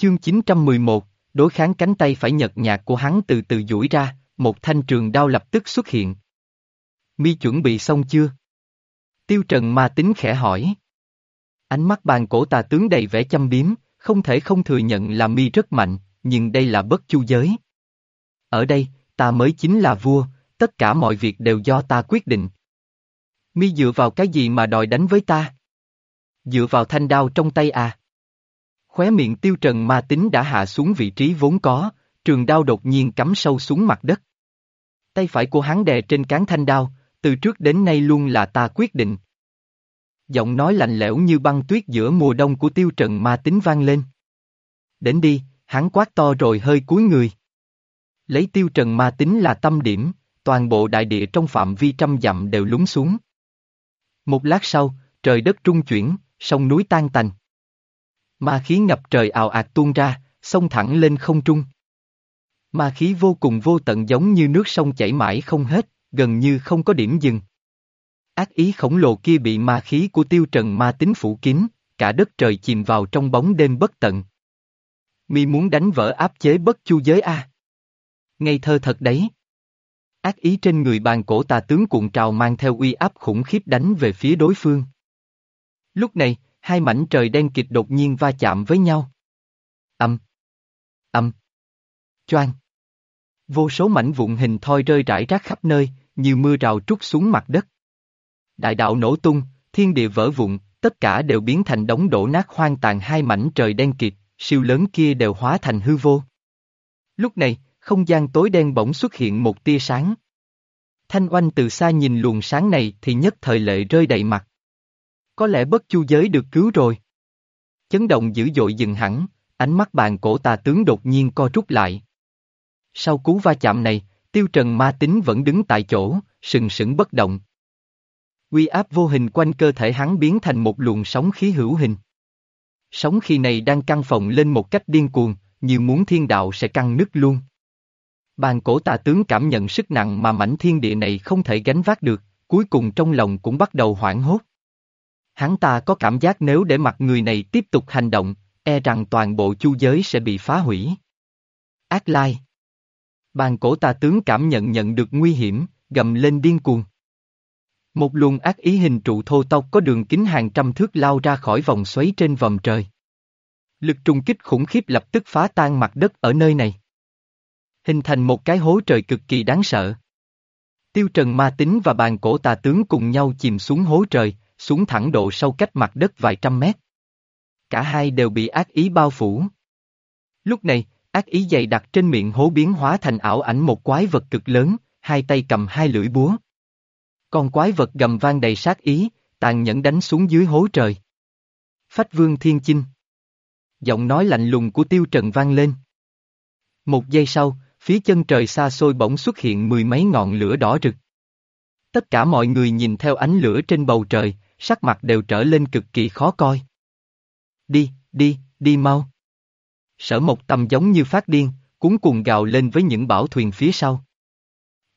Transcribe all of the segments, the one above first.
Chương 911, đối kháng cánh tay phải nhợt nhạt của hắn từ từ duỗi ra, một thanh trường đao lập tức xuất hiện. Mi chuẩn bị xong chưa? Tiêu Trần ma tính khẽ hỏi. Ánh mắt bàn cổ tà tướng đầy vẻ chăm biếm, không thể không thừa nhận là mi rất mạnh, nhưng đây là bất chu giới. Ở đây, ta mới chính là vua, tất cả mọi việc đều do ta quyết định. Mi dựa vào cái gì mà đòi đánh với ta? Dựa vào thanh đao trong tay à? Khóe miệng tiêu trần ma tính đã hạ xuống vị trí vốn có, trường đao đột nhiên cắm sâu xuống mặt đất. Tay phải của hắn đè trên cán thanh đao, từ trước đến nay luôn là ta quyết định. Giọng nói lạnh lẽo như băng tuyết giữa mùa đông của tiêu trần ma tính vang lên. Đến đi, hắn quát to rồi hơi cúi người. Lấy tiêu trần ma tính là tâm điểm, toàn bộ đại địa trong phạm vi trăm dặm đều lún xuống. Một lát sau, trời đất trung chuyển, sông núi tan tành. Ma khí ngập trời ào ạt tuôn ra, sông thẳng lên không trung. Ma khí vô cùng vô tận giống như nước sông chảy mãi không hết, gần như không có điểm dừng. Ác ý khổng lồ kia bị ma khí của tiêu trần ma tính phủ kín, cả đất trời chìm vào trong bóng đêm bất tận. Mi muốn đánh vỡ áp chế bất chu giới a. Ngây thơ thật đấy. Ác ý trên người bàn cổ tà tướng cuộn trào mang theo uy áp khủng khiếp đánh về phía đối phương. Lúc này, hai mảnh trời đen kịch đột nhiên va chạm với nhau. Âm. Âm. Choang. Vô số mảnh vụn hình thoi rơi rải rác khắp nơi, như mưa rào trút xuống mặt đất. Đại đạo nổ tung, thiên địa vỡ vụn, tất cả đều biến thành đống đổ nát hoang tàn hai mảnh trời đen kịt, siêu lớn kia đều hóa thành hư vô. Lúc này, không gian tối đen bỗng xuất hiện một tia sáng. Thanh oanh từ xa nhìn luồng sáng này thì nhất thời lệ rơi đầy mặt. Có lẽ bất chu giới được cứu rồi. Chấn động dữ dội dừng hẳn, ánh mắt bàn cổ tà tướng đột nhiên co rút lại. Sau cú va chạm này, tiêu trần ma tính vẫn đứng tại chỗ, sừng sững bất động. Quy áp vô hình quanh cơ thể hắn biến thành một luồng sóng khí hữu hình. Sóng khí này đang căng phồng lên một cách điên cuồng, như muốn thiên đạo sẽ căng nứt luôn. Bàn cổ tà tướng cảm nhận sức nặng mà mảnh thiên địa này không thể gánh vác được, cuối cùng trong lòng cũng bắt đầu hoảng hốt. Hắn ta có cảm giác nếu để mặt người này tiếp tục hành động, e rằng toàn bộ chu giới sẽ bị phá hủy. Ác lai. Bàn cổ tà tướng cảm nhận nhận được nguy hiểm, gầm lên điên cuồng. Một luồng ác ý hình trụ thô tộc có đường kính hàng trăm thước lao ra khỏi vòng xoáy trên vòng trời. Lực trùng kích khủng khiếp lập tức phá tan mặt đất ở nơi này. Hình thành một cái hố trời cực kỳ đáng sợ. Tiêu trần ma tính và bàn cổ tà tướng cùng nhau chìm xuống hố trời, xuống thẳng độ sâu cách mặt đất vài trăm mét. Cả hai đều bị ác ý bao phủ. Lúc này, ác ý dày đặc trên miệng hố biến hóa thành ảo ảnh một quái vật cực lớn, hai tay cầm hai lưỡi búa. Con quái vật gầm vang đầy sát ý, tàn nhẫn đánh xuống dưới hố trời. Phách vương thiên chinh. Giọng nói lạnh lùng của tiêu trần vang lên. Một giây sau, phía chân trời xa xôi bỗng xuất hiện mười mấy ngọn lửa đỏ rực. Tất cả mọi người nhìn theo ánh lửa trên bầu trời, sắc mặt đều trở lên cực kỳ khó coi. Đi, đi, đi mau. Sở một Tâm giống như phát điên, cuốn cuồng gào lên với những bảo thuyền phía sau.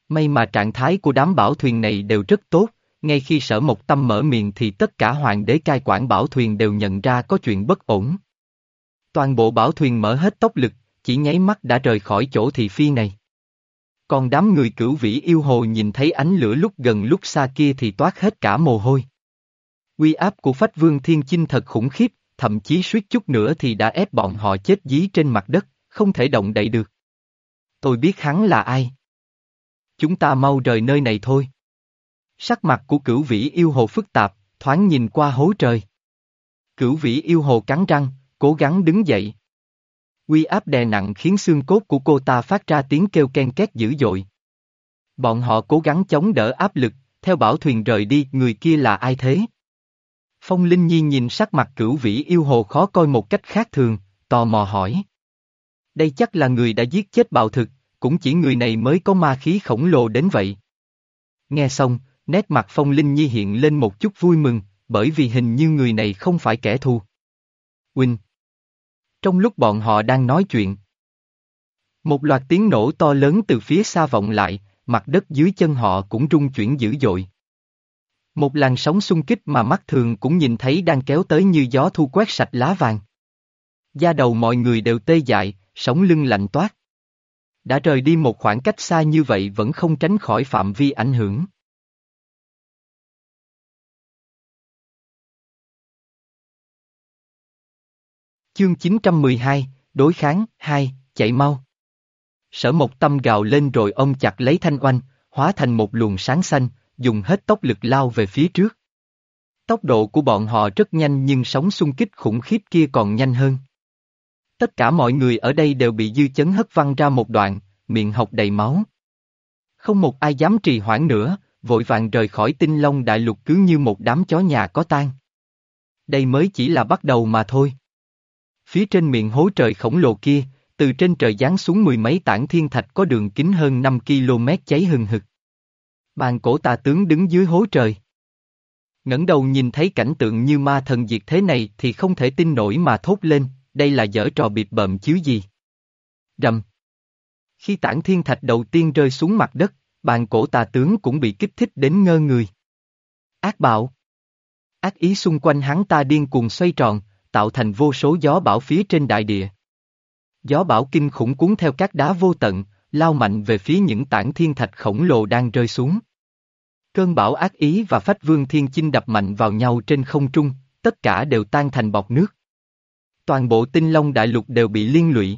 May mà trạng thái của đám bảo thuyền này đều rất tốt, ngay khi sở một tâm mở miệng thì tất cả hoàng đế cai quản bảo thuyền đều nhận ra có chuyện bất ổn. Toàn bộ bảo thuyền mở hết tốc lực, chỉ nháy mắt đã rời khỏi chỗ thị phi này. Còn đám người cửu vĩ yêu hồ nhìn thấy ánh lửa lúc gần lúc xa kia thì toát hết cả mồ hôi. Quy áp của phách vương thiên chinh thật khủng khiếp, thậm chí suýt chút nữa thì đã ép bọn họ chết dí trên mặt đất, không thể động đậy được. Tôi biết hắn là ai. Chúng ta mau rời nơi này thôi. Sắc mặt của cửu vĩ yêu hồ phức tạp, thoáng nhìn qua hố trời. Cửu vĩ yêu hồ cắn răng, cố gắng đứng dậy. Quy áp đè nặng khiến xương cốt của cô ta phát ra tiếng kêu ken két dữ dội. Bọn họ cố gắng chống đỡ áp lực, theo bảo thuyền rời đi, người kia là ai thế? Phong Linh Nhi nhìn sắc mặt cửu vĩ yêu hồ khó coi một cách khác thường, tò mò hỏi. Đây chắc là người đã giết chết bạo thực, cũng chỉ người này mới có ma khí khổng lồ đến vậy. Nghe xong, nét mặt Phong Linh Nhi hiện lên một chút vui mừng, bởi vì hình như người này không phải kẻ thù. Huynh. Trong lúc bọn họ đang nói chuyện, một loạt tiếng nổ to lớn từ phía xa vọng lại, mặt đất dưới chân họ cũng rung chuyển dữ dội. Một làn sóng xung kích mà mắt thường cũng nhìn thấy đang kéo tới như gió thu quét sạch lá vàng. Da đầu mọi người đều tê dại, sống lưng lạnh toát. Đã rời đi một khoảng cách xa như vậy vẫn không tránh khỏi phạm vi ảnh hưởng. Chương 912, Đối kháng, 2, chạy mau. Sở một tâm gào lên rồi ông chặt lấy thanh oanh, hóa thành một luồng sáng xanh, dùng hết tốc lực lao về phía trước. Tốc độ của bọn họ rất nhanh nhưng sóng xung kích khủng khiếp kia còn nhanh hơn. Tất cả mọi người ở đây đều bị dư chấn hất văng ra một đoạn, miệng học đầy máu. Không một ai dám trì hoãn nữa, vội vàng rời khỏi tinh long đại lục cứ như một đám chó nhà có tan. Đây mới chỉ là bắt đầu mà thôi. Phía trên miệng hố trời khổng lồ kia, từ trên trời giáng xuống mười mấy tảng thiên thạch có đường kính hơn 5 km cháy hừng hực. Bàn cổ tà tướng đứng dưới hố trời. ngẩng đầu nhìn thấy cảnh tượng như ma thần diệt thế này thì không thể tin nổi mà thốt lên, đây là dở trò bịp bợm chứ gì. Rầm. Khi tảng thiên thạch đầu tiên rơi xuống mặt đất, bàn cổ tà tướng cũng bị kích thích đến ngơ người. Ác bạo. Ác ý xung quanh hắn ta điên cuồng xoay tròn, tạo thành vô số gió bão phía trên đại địa. Gió bão kinh khủng cuốn theo các đá vô tận, lao mạnh về phía những tảng thiên thạch khổng lồ đang rơi xuống. Cơn bão ác ý và phách vương thiên chinh đập mạnh vào nhau trên không trung, tất cả đều tan thành bọt nước. Toàn bộ tinh long đại lục đều bị liên lụy.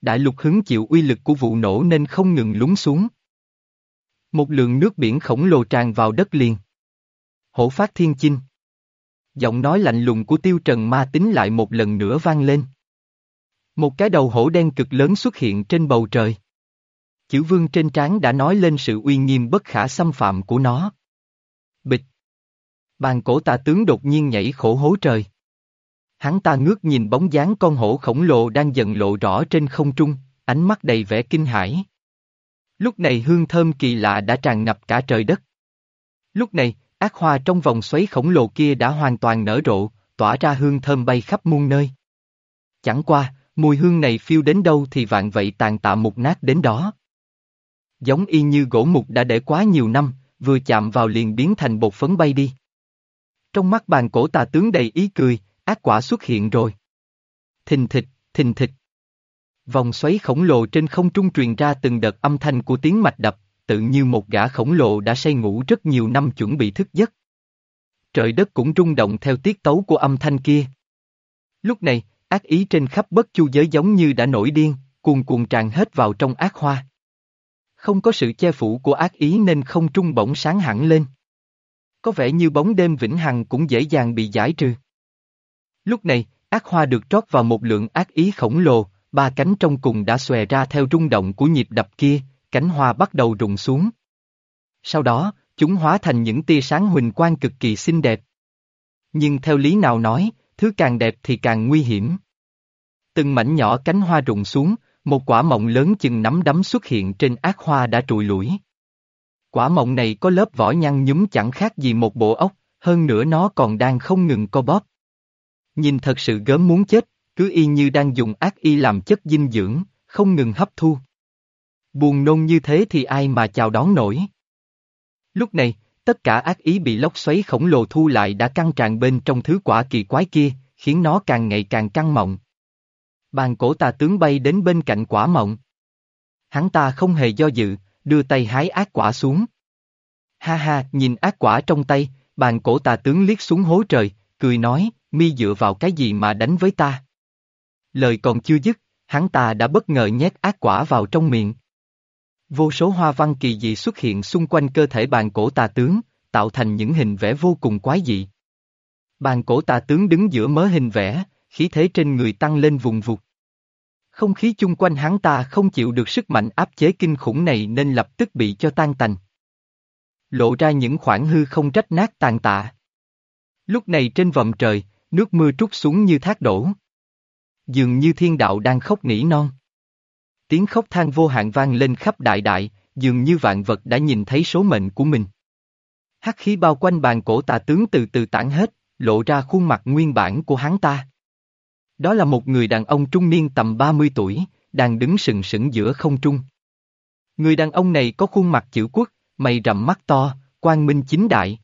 Đại lục hứng chịu uy lực của vụ nổ nên không ngừng lún xuống. Một lượng nước biển khổng lồ tràn vào đất liền. Hổ phát thiên chinh. Giọng nói lạnh lùng của tiêu trần ma tính lại một lần nữa vang lên. Một cái đầu hổ đen cực lớn xuất hiện trên bầu trời. Chữ vương trên trán đã nói lên sự uy nghiêm bất khả xâm phạm của nó. Bịch. Bàn cổ tà tướng đột nhiên nhảy khổ hố trời. Hắn ta ngước nhìn bóng dáng con hổ khổng lồ đang dần lộ rõ trên không trung, ánh mắt đầy vẻ kinh hãi. Lúc này hương thơm kỳ lạ đã tràn ngập cả trời đất. Lúc này, ác hoa trong vòng xoáy khổng lồ kia đã hoàn toàn nở rộ, tỏa ra hương thơm bay khắp muôn nơi. Chẳng qua, mùi hương này phiêu đến đâu thì vạn vậy tàn tạ mục nát đến đó. Giống y như gỗ mục đã để quá nhiều năm, vừa chạm vào liền biến thành bột phấn bay đi. Trong mắt bàn cổ tà tướng đầy ý cười, ác quả xuất hiện rồi. Thình thịch, thình thịch. Vòng xoáy khổng lồ trên không trung truyền ra từng đợt âm thanh của tiếng mạch đập, tự như một gã khổng lồ đã say ngủ rất nhiều năm chuẩn bị thức giấc. Trời đất cũng rung động theo tiết tấu của âm thanh kia. Lúc này, ác ý trên khắp bất chu giới giống như đã nổi điên, cuồn cuồn tràn hết vào trong ác hoa. Không có sự che phủ của ác ý nên không trung bỗng sáng hẳn lên. Có vẻ như bóng đêm vĩnh hằng cũng dễ dàng bị giải trừ. Lúc này, ác hoa được trót vào một lượng ác ý khổng lồ, ba cánh trong cùng đã xòe ra theo rung động của nhịp đập kia, cánh hoa bắt đầu rụng xuống. Sau đó, chúng hóa thành những tia sáng huỳnh quang cực kỳ xinh đẹp. Nhưng theo lý nào nói, thứ càng đẹp thì càng nguy hiểm. Từng mảnh nhỏ cánh hoa rụng xuống, một quả mộng lớn chừng nắm đấm xuất hiện trên ác hoa đã trụi lủi. Quả mộng này có lớp vỏ nhăn nhúm chẳng khác gì một bộ ốc, hơn nữa nó còn đang không ngừng co bóp. Nhìn thật sự gớm muốn chết, cứ y như đang dùng ác y làm chất dinh dưỡng, không ngừng hấp thu. Buồn nôn như thế thì ai mà chào đón nổi. Lúc này, tất cả ác ý bị lốc xoáy khổng lồ thu lại đã căng tràn bên trong thứ quả kỳ quái kia, khiến nó càng ngày càng căng mọng. Bàn cổ tà tướng bay đến bên cạnh quả mọng. Hắn ta không hề do dự, đưa tay hái ác quả xuống. Ha ha, nhìn ác quả trong tay, bàn cổ tà tướng liếc xuống hố trời, cười nói, mi dựa vào cái gì mà đánh với ta. Lời còn chưa dứt, hắn ta đã bất ngờ nhét ác quả vào trong miệng. Vô số hoa văn kỳ dị xuất hiện xung quanh cơ thể bàn cổ tà tướng, tạo thành những hình vẽ vô cùng quái dị. Bàn cổ tà tướng đứng giữa mớ hình vẽ, khí thế trên người tăng lên vùng vụt. Không khí chung quanh hắn ta không chịu được sức mạnh áp chế kinh khủng này nên lập tức bị cho tan tành. Lộ ra những khoảng hư không trách nát tàn tạ. Lúc này trên vòm trời, nước mưa trút xuống như thác đổ. Dường như thiên đạo đang khóc nỉ non. Tiếng khóc than vô hạn vang lên khắp đại đại, dường như vạn vật đã nhìn thấy số mệnh của mình. Hắc khí bao quanh bàn cổ tà tướng từ từ tản hết, lộ ra khuôn mặt nguyên bản của hắn ta. Đó là một người đàn ông trung niên tầm 30 tuổi, đang đứng sừng sững giữa không trung. Người đàn ông này có khuôn mặt chữ quốc, mày rậm mắt to, quang minh chính đại.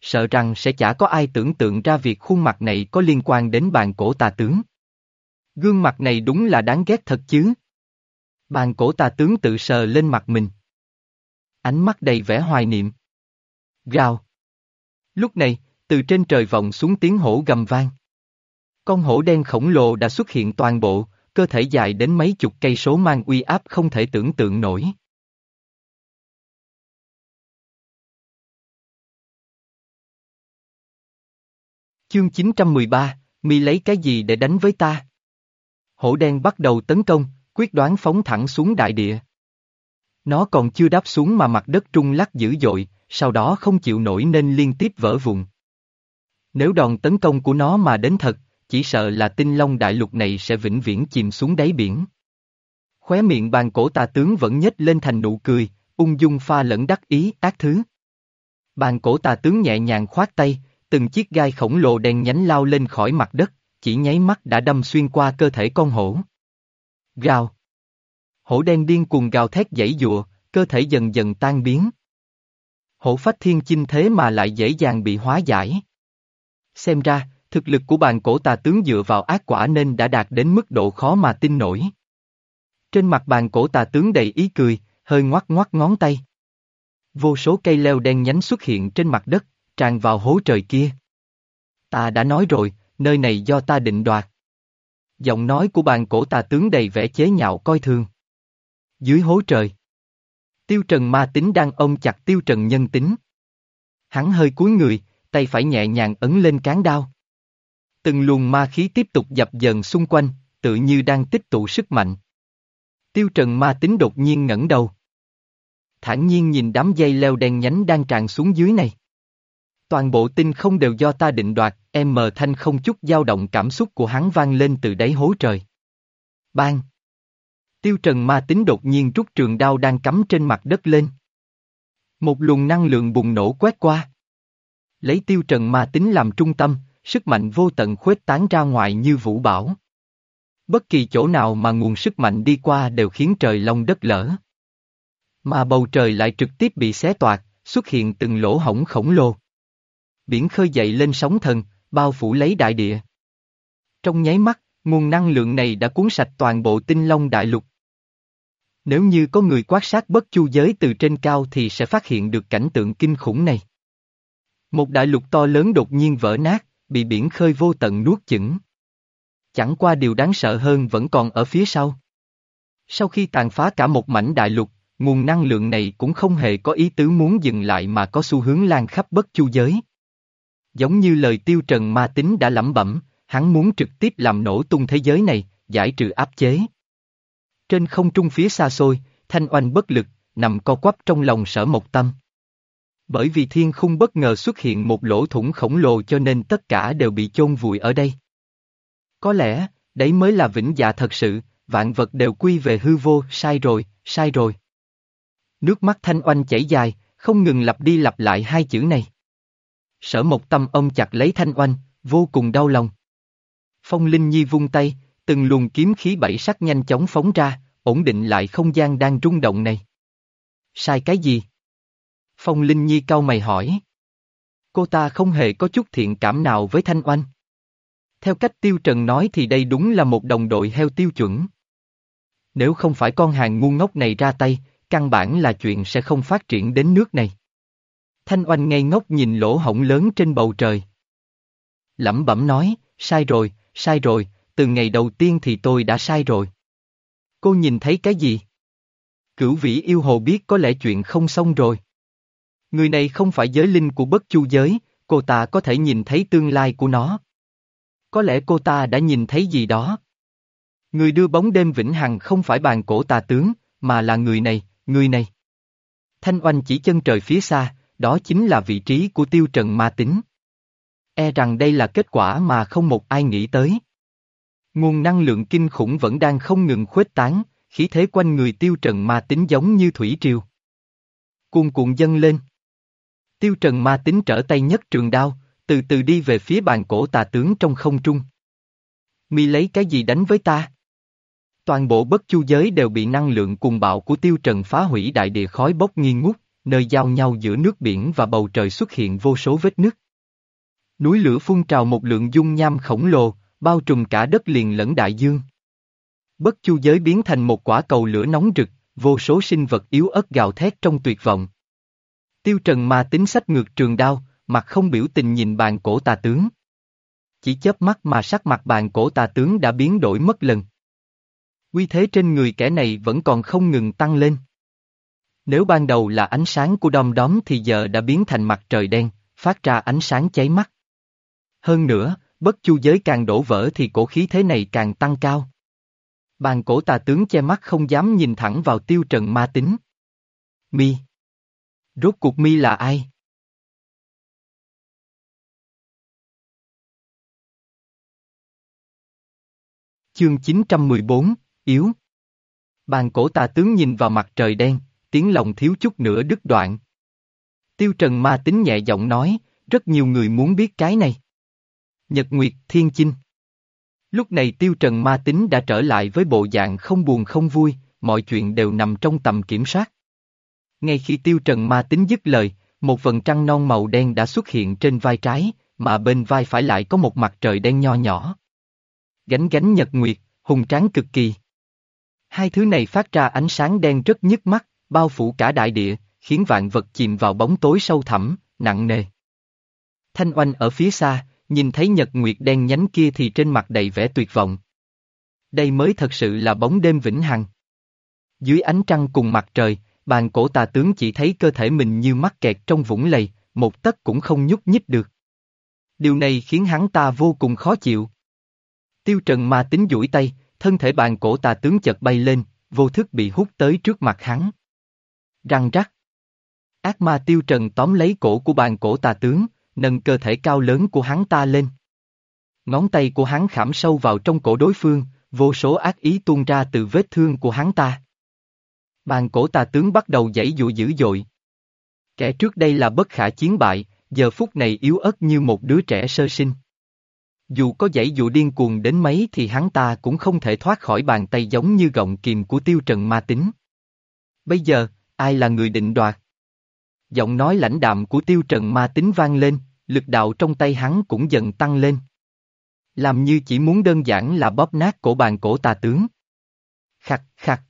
Sợ rằng sẽ chả có ai tưởng tượng ra việc khuôn mặt này có liên quan đến bàn cổ tà tướng. Gương mặt này đúng là đáng ghét thật chứ. Bàn cổ tà tướng tự sờ lên mặt mình. Ánh mắt đầy vẻ hoài niệm. Gào. Lúc này, từ trên trời vọng xuống tiếng hổ gầm vang. Con hổ đen khổng lồ đã xuất hiện toàn bộ, cơ thể dài đến mấy chục cây số mang uy áp không thể tưởng tượng nổi. Chương 913, mi lấy cái gì để đánh với ta? Hổ đen bắt đầu tấn công, quyết đoán phóng thẳng xuống đại địa. Nó còn chưa đáp xuống mà mặt đất trung lắc dữ dội, sau đó không chịu nổi nên liên tiếp vỡ vụn. Nếu đòn tấn công của nó mà đến thật, chỉ sợ là tinh long đại lục này sẽ vĩnh viễn chìm xuống đáy biển. Khóe miệng bàn cổ tà tướng vẫn nhếch lên thành nụ cười, ung dung pha lẫn đắc ý ác thứ. Bàn cổ tà tướng nhẹ nhàng khoát tay, từng chiếc gai khổng lồ đen nhánh lao lên khỏi mặt đất, chỉ nháy mắt đã đâm xuyên qua cơ thể con hổ. Gào. Hổ đen điên cuồng gào thét dãy dụa, cơ thể dần dần tan biến. Hổ phách thiên chinh thế mà lại dễ dàng bị hóa giải. Xem ra, thực lực của bàn cổ tà tướng dựa vào ác quả nên đã đạt đến mức độ khó mà tin nổi. Trên mặt bàn cổ tà tướng đầy ý cười, hơi ngoắt ngoắt ngón tay. Vô số cây leo đen nhánh xuất hiện trên mặt đất, tràn vào hố trời kia. Ta đã nói rồi, nơi này do ta định đoạt. Giọng nói của bàn cổ tà tướng đầy vẻ chế nhạo coi thường. Dưới hố trời. Tiêu trần ma tính đang ôm chặt tiêu trần nhân tính. Hắn hơi cúi người, tay phải nhẹ nhàng ấn lên cán đao. Từng luồng ma khí tiếp tục dập dần xung quanh, tự như đang tích tụ sức mạnh. Tiêu trần ma tính đột nhiên ngẩng đầu. Thản nhiên nhìn đám dây leo đen nhánh đang tràn xuống dưới này. Toàn bộ tinh không đều do ta định đoạt, em mờ thanh không chút dao động cảm xúc của hắn vang lên từ đáy hố trời. Bang! Tiêu trần ma tính đột nhiên rút trường đao đang cắm trên mặt đất lên. Một luồng năng lượng bùng nổ quét qua. Lấy tiêu trần ma tính làm trung tâm, sức mạnh vô tận khuếch tán ra ngoài như vũ bão. Bất kỳ chỗ nào mà nguồn sức mạnh đi qua đều khiến trời long đất lở. Mà bầu trời lại trực tiếp bị xé toạc, xuất hiện từng lỗ hổng khổng lồ. Biển khơi dậy lên sóng thần, bao phủ lấy đại địa. Trong nháy mắt, nguồn năng lượng này đã cuốn sạch toàn bộ tinh long đại lục. Nếu như có người quan sát bất chu giới từ trên cao thì sẽ phát hiện được cảnh tượng kinh khủng này. Một đại lục to lớn đột nhiên vỡ nát, bị biển khơi vô tận nuốt chửng. Chẳng qua điều đáng sợ hơn vẫn còn ở phía sau. Sau khi tàn phá cả một mảnh đại lục, nguồn năng lượng này cũng không hề có ý tứ muốn dừng lại mà có xu hướng lan khắp bất chu giới. Giống như lời tiêu trần ma tính đã lẩm bẩm, hắn muốn trực tiếp làm nổ tung thế giới này, giải trừ áp chế. Trên không trung phía xa xôi, thanh oanh bất lực, nằm co quắp trong lòng sở một tâm. Bởi vì thiên khung bất ngờ xuất hiện một lỗ thủng khổng lồ cho nên tất cả đều bị chôn vùi ở đây. Có lẽ, đấy mới là vĩnh dạ thật sự, vạn vật đều quy về hư vô, sai rồi, sai rồi. Nước mắt thanh oanh chảy dài, không ngừng lặp đi lặp lại hai chữ này. Sở một tâm ông chặt lấy thanh oanh, vô cùng đau lòng. Phong Linh Nhi vung tay, từng luồng kiếm khí bảy sắc nhanh chóng phóng ra, ổn định lại không gian đang rung động này. Sai cái gì? Phong Linh Nhi cau mày hỏi. Cô ta không hề có chút thiện cảm nào với Thanh Oanh. Theo cách Tiêu Trần nói thì đây đúng là một đồng đội heo tiêu chuẩn. Nếu không phải con hàng ngu ngốc này ra tay, căn bản là chuyện sẽ không phát triển đến nước này. Thanh Oanh ngây ngốc nhìn lỗ hổng lớn trên bầu trời. Lẩm bẩm nói, sai rồi, sai rồi, từ ngày đầu tiên thì tôi đã sai rồi. Cô nhìn thấy cái gì? Cửu vĩ yêu hồ biết có lẽ chuyện không xong rồi. Người này không phải giới linh của bất chu giới, cô ta có thể nhìn thấy tương lai của nó. Có lẽ cô ta đã nhìn thấy gì đó. Người đưa bóng đêm vĩnh hằng không phải bàn cổ tà tướng, mà là người này, người này. Thanh oanh chỉ chân trời phía xa, đó chính là vị trí của tiêu trần ma tính. E rằng đây là kết quả mà không một ai nghĩ tới. Nguồn năng lượng kinh khủng vẫn đang không ngừng khuếch tán, khí thế quanh người tiêu trần ma tính giống như thủy triều. Cuồn cuộn dâng lên. Tiêu trần ma tính trở tay nhất trường đao, từ từ đi về phía bàn cổ tà tướng trong không trung. Mi lấy cái gì đánh với ta? Toàn bộ bất chu giới đều bị năng lượng cùng bạo của tiêu trần phá hủy đại địa khói bốc nghi ngút, nơi giao nhau giữa nước biển và bầu trời xuất hiện vô số vết nứt. Núi lửa phun trào một lượng dung nham khổng lồ, bao trùm cả đất liền lẫn đại dương. Bất chu giới biến thành một quả cầu lửa nóng rực, vô số sinh vật yếu ớt gào thét trong tuyệt vọng. Tiêu Trần ma tính sách ngược trường đao, mặt không biểu tình nhìn bàn cổ tà tướng. Chỉ chớp mắt mà sắc mặt bàn cổ tà tướng đã biến đổi mất lần. Quy thế trên người kẻ này vẫn còn không ngừng tăng lên. Nếu ban đầu là ánh sáng của đom đóm thì giờ đã biến thành mặt trời đen, phát ra ánh sáng cháy mắt. Hơn nữa, bất chu giới càng đổ vỡ thì cổ khí thế này càng tăng cao. Bàn cổ tà tướng che mắt không dám nhìn thẳng vào tiêu trần ma tính. Mi. Rốt cuộc mi là ai? Chương 914, Yếu. Bàn cổ tà tướng nhìn vào mặt trời đen, tiếng lòng thiếu chút nữa đứt đoạn. Tiêu Trần ma tính nhẹ giọng nói, rất nhiều người muốn biết cái này. Nhật Nguyệt Thiên Chinh Lúc này Tiêu Trần ma tính đã trở lại với bộ dạng không buồn không vui, mọi chuyện đều nằm trong tầm kiểm soát. Ngay khi Tiêu Trần ma tính dứt lời, một vần trăng non màu đen đã xuất hiện trên vai trái, mà bên vai phải lại có một mặt trời đen nho nhỏ. Gánh gánh nhật nguyệt, hùng tráng cực kỳ. Hai thứ này phát ra ánh sáng đen rất nhức mắt, bao phủ cả đại địa, khiến vạn vật chìm vào bóng tối sâu thẳm, nặng nề. Thanh oanh ở phía xa, nhìn thấy nhật nguyệt đen nhánh kia thì trên mặt đầy vẻ tuyệt vọng. Đây mới thật sự là bóng đêm vĩnh hằng. Dưới ánh trăng cùng mặt trời, bàn cổ tà tướng chỉ thấy cơ thể mình như mắc kẹt trong vũng lầy, một tấc cũng không nhúc nhích được. Điều này khiến hắn ta vô cùng khó chịu. Tiêu Trần ma tính duỗi tay, thân thể bàn cổ tà tướng chợt bay lên, vô thức bị hút tới trước mặt hắn. Răng rắc. Ác ma Tiêu Trần tóm lấy cổ của bàn cổ tà tướng, nâng cơ thể cao lớn của hắn ta lên. Ngón tay của hắn khảm sâu vào trong cổ đối phương, vô số ác ý tuôn ra từ vết thương của hắn ta. Bàn cổ tà tướng bắt đầu dãy dụ dữ dội. Kẻ trước đây là bất khả chiến bại, giờ phút này yếu ớt như một đứa trẻ sơ sinh. Dù có dãy dụ điên cuồng đến mấy thì hắn ta cũng không thể thoát khỏi bàn tay giống như gọng kìm của tiêu trần ma tính. Bây giờ, ai là người định đoạt? Giọng nói lãnh đạm của tiêu trần ma tính vang lên, lực đạo trong tay hắn cũng dần tăng lên. Làm như chỉ muốn đơn giản là bóp nát cổ bàn cổ tà tướng. Khặt khặt.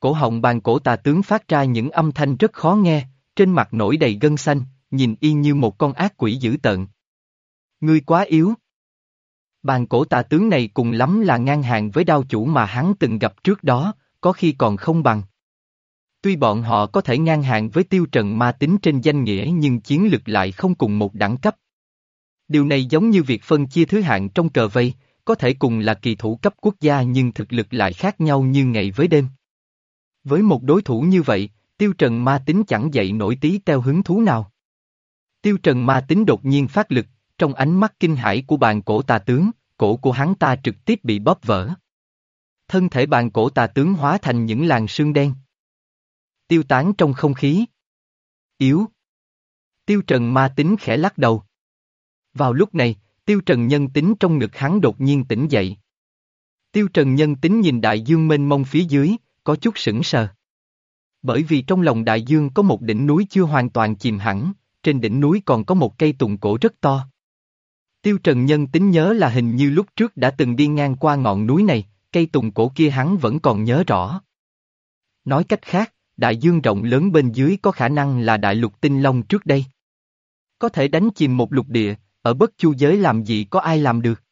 Cổ họng bàn cổ tà tướng phát ra những âm thanh rất khó nghe, trên mặt nổi đầy gân xanh, nhìn y như một con ác quỷ dữ tợn. Ngươi quá yếu. Bàn cổ tà tướng này cùng lắm là ngang hàng với đao chủ mà hắn từng gặp trước đó, có khi còn không bằng. Tuy bọn họ có thể ngang hàng với tiêu trần ma tính trên danh nghĩa nhưng chiến lực lại không cùng một đẳng cấp. Điều này giống như việc phân chia thứ hạng trong cờ vây, có thể cùng là kỳ thủ cấp quốc gia nhưng thực lực lại khác nhau như ngày với đêm. Với một đối thủ như vậy, tiêu trần ma tính chẳng dậy nổi tí teo hứng thú nào. Tiêu trần ma tính đột nhiên phát lực, trong ánh mắt kinh hãi của bàn cổ tà tướng, cổ của hắn ta trực tiếp bị bóp vỡ. Thân thể bàn cổ tà tướng hóa thành những làn sương đen. Tiêu tán trong không khí. Yếu. Tiêu trần ma tính khẽ lắc đầu. Vào lúc này, tiêu trần nhân tính trong ngực hắn đột nhiên tỉnh dậy. Tiêu trần nhân tính nhìn đại dương mênh mông phía dưới, có chút sững sờ. Bởi vì trong lòng đại dương có một đỉnh núi chưa hoàn toàn chìm hẳn, trên đỉnh núi còn có một cây tùng cổ rất to. Tiêu Trần Nhân tính nhớ là hình như lúc trước đã từng đi ngang qua ngọn núi này, cây tùng cổ kia hắn vẫn còn nhớ rõ. Nói cách khác, đại dương rộng lớn bên dưới có khả năng là đại lục tinh long trước đây. Có thể đánh chìm một lục địa, ở bất chu giới làm gì có ai làm được.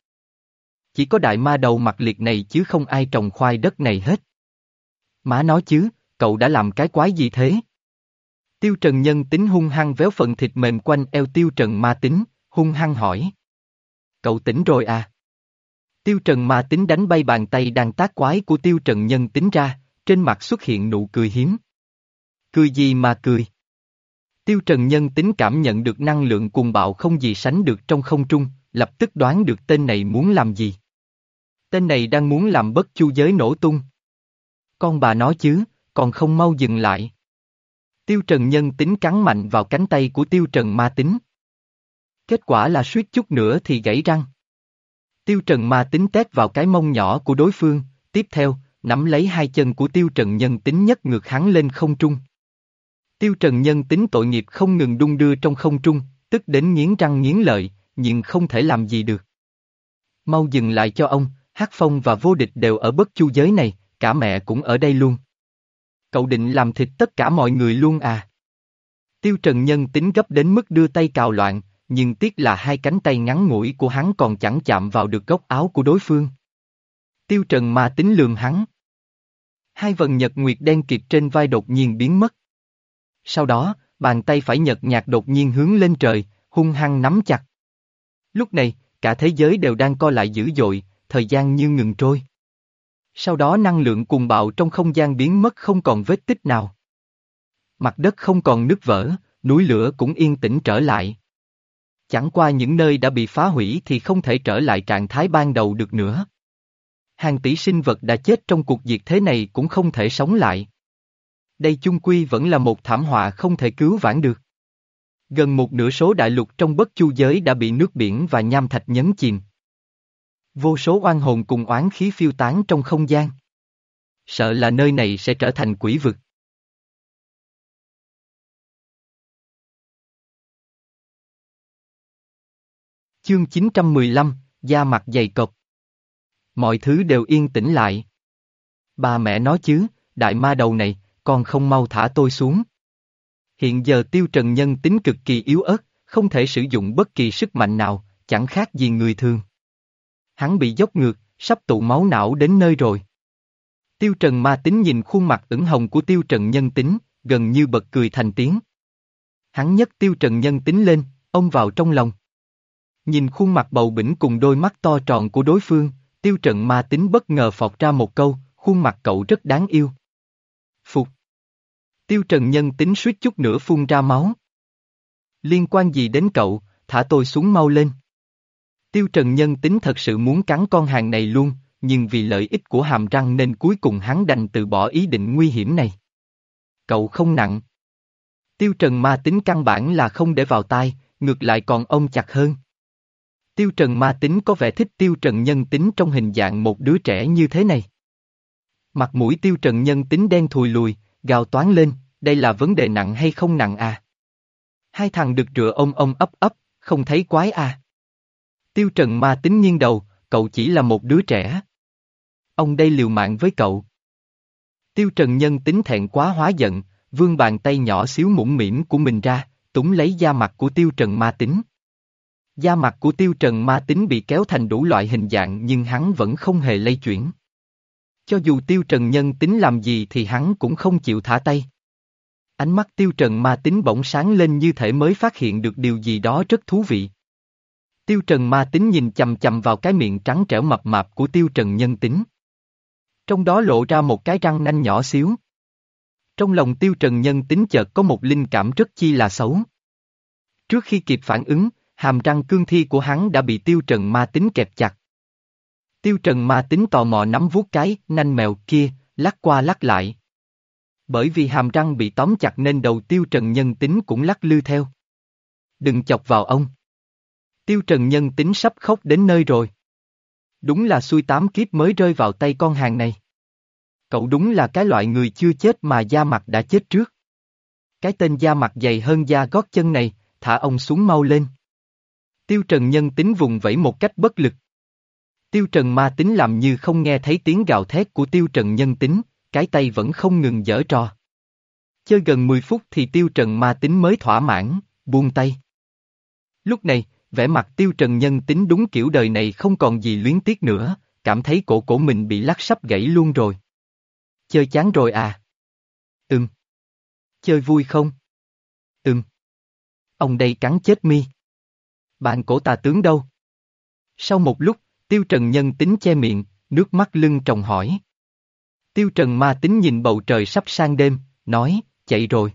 Chỉ có đại ma đầu mặt liệt này chứ không ai trồng khoai đất này hết. Má nói chứ, cậu đã làm cái quái gì thế? Tiêu Trần Nhân tính hung hăng véo phần thịt mềm quanh eo Tiêu Trần ma tính, hung hăng hỏi. Cậu tỉnh rồi à? Tiêu Trần ma tính đánh bay bàn tay đang tác quái của Tiêu Trần Nhân tính ra, trên mặt xuất hiện nụ cười hiếm. Cười gì mà cười? Tiêu Trần Nhân tính cảm nhận được năng lượng cuồng bạo không gì sánh được trong không trung, lập tức đoán được tên này muốn làm gì. Tên này đang muốn làm bất chu giới nổ tung. Con bà nói chứ, còn không mau dừng lại. Tiêu Trần Nhân tính cắn mạnh vào cánh tay của Tiêu Trần Ma tính. Kết quả là suýt chút nữa thì gãy răng. Tiêu Trần Ma tính tét vào cái mông nhỏ của đối phương, tiếp theo, nắm lấy hai chân của Tiêu Trần Nhân tính nhất ngược hắn lên không trung. Tiêu Trần Nhân tính tội nghiệp không ngừng đung đưa trong không trung, tức đến nghiến răng nghiến lợi, nhưng không thể làm gì được. Mau dừng lại cho ông, Hát Phong và vô địch đều ở bất chu giới này, cả mẹ cũng ở đây luôn. Cậu định làm thịt tất cả mọi người luôn à? Tiêu Trần Nhân tính gấp đến mức đưa tay cào loạn, nhưng tiếc là hai cánh tay ngắn ngủi của hắn còn chẳng chạm vào được góc áo của đối phương. Tiêu Trần mà tính lườm hắn. Hai vần nhật nguyệt đen kịt trên vai đột nhiên biến mất. Sau đó, bàn tay phải nhật nhạt đột nhiên hướng lên trời, hung hăng nắm chặt. Lúc này, cả thế giới đều đang co lại dữ dội, thời gian như ngừng trôi. Sau đó năng lượng cùng bạo trong không gian biến mất không còn vết tích nào. Mặt đất không còn nứt vỡ, núi lửa cũng yên tĩnh trở lại. Chẳng qua những nơi đã bị phá hủy thì không thể trở lại trạng thái ban đầu được nữa. Hàng tỷ sinh vật đã chết trong cuộc diệt thế này cũng không thể sống lại. Đây chung quy vẫn là một thảm họa không thể cứu vãn được. Gần một nửa số đại lục trong bất chu giới đã bị nước biển và nham thạch nhấn chìm. Vô số oan hồn cùng oán khí phiêu tán trong không gian. Sợ là nơi này sẽ trở thành quỷ vực. Chương 915, da mặt dày cộc. Mọi thứ đều yên tĩnh lại. Ba mẹ nói chứ, đại ma đầu này, con không mau thả tôi xuống. Hiện giờ tiêu trần nhân tính cực kỳ yếu ớt, không thể sử dụng bất kỳ sức mạnh nào, chẳng khác gì người thường. Hắn bị dốc ngược, sắp tụ máu não đến nơi rồi. Tiêu trần ma tính nhìn khuôn mặt ửng hồng của tiêu trần nhân tính, gần như bật cười thành tiếng. Hắn nhấc tiêu trần nhân tính lên, ông vào trong lòng. Nhìn khuôn mặt bầu bỉnh cùng đôi mắt to tròn của đối phương, tiêu trần ma tính bất ngờ phọt ra một câu, khuôn mặt cậu rất đáng yêu. Phục. Tiêu trần nhân tính suýt chút nữa phun ra máu. Liên quan gì đến cậu, thả tôi xuống mau lên. Tiêu trần nhân tính thật sự muốn cắn con hàng này luôn, nhưng vì lợi ích của hàm răng nên cuối cùng hắn đành từ bỏ ý định nguy hiểm này. Cậu không nặng. Tiêu trần ma tính căn bản là không để vào tai, ngược lại còn ôm chặt hơn. Tiêu trần ma tính có vẻ thích tiêu trần nhân tính trong hình dạng một đứa trẻ như thế này. Mặt mũi tiêu trần nhân tính đen thùi lùi, gào toán lên, đây là vấn đề nặng hay không nặng à? Hai thằng được rửa ôm ôm ấp ấp, không thấy quái à? Tiêu trần ma tính nghiêng đầu, cậu chỉ là một đứa trẻ. Ông đây liều mạng với cậu. Tiêu trần nhân tính thẹn quá hóa giận, vương bàn tay nhỏ xíu mũm mỉm của mình ra, túng lấy da mặt của tiêu trần ma tính. Da mặt của tiêu trần ma tính bị kéo thành đủ loại hình dạng nhưng hắn vẫn không hề lay chuyển. Cho dù tiêu trần nhân tính làm gì thì hắn cũng không chịu thả tay. Ánh mắt tiêu trần ma tính bỗng sáng lên như thể mới phát hiện được điều gì đó rất thú vị. Tiêu trần ma tính nhìn chầm chầm vào cái miệng trắng trẻo mập mạp của tiêu trần nhân tính. Trong đó lộ ra một cái răng nanh nhỏ xíu. Trong lòng tiêu trần nhân tính chợt có một linh cảm rất chi là xấu. Trước khi kịp phản ứng, hàm răng cương thi của hắn đã bị tiêu trần ma tính kẹp chặt. Tiêu trần ma tính tò mò nắm vuốt cái, nanh mèo kia, lắc qua lắc lại. Bởi vì hàm răng bị tóm chặt nên đầu tiêu trần nhân tính cũng lắc lư theo. Đừng chọc vào ông. Tiêu trần nhân tính sắp khóc đến nơi rồi. Đúng là xui tám kiếp mới rơi vào tay con hàng này. Cậu đúng là cái loại người chưa chết mà da mặt đã chết trước. Cái tên da mặt dày hơn da gót chân này, thả ông xuống mau lên. Tiêu Trần nhân tính vùng vẫy một cách bất lực. Tiêu Trần ma tính làm như không nghe thấy tiếng gào thét của Tiêu Trần nhân tính, cái tay vẫn không ngừng dở trò. Chơi gần 10 phút thì Tiêu Trần ma tính mới thỏa mãn, buông tay. Lúc này, vẻ mặt Tiêu Trần nhân tính đúng kiểu đời này không còn gì luyến tiếc nữa, cảm thấy cổ cổ mình bị lắc sắp gãy luôn rồi. Chơi chán rồi à? Ừm. Chơi vui không? Ừm. Ông đây cắn chết mi. Bạn cổ tà tướng đâu? Sau một lúc, Tiêu Trần nhân tính che miệng, nước mắt lưng trồng hỏi. Tiêu Trần ma tính nhìn bầu trời sắp sang đêm, nói, chạy rồi.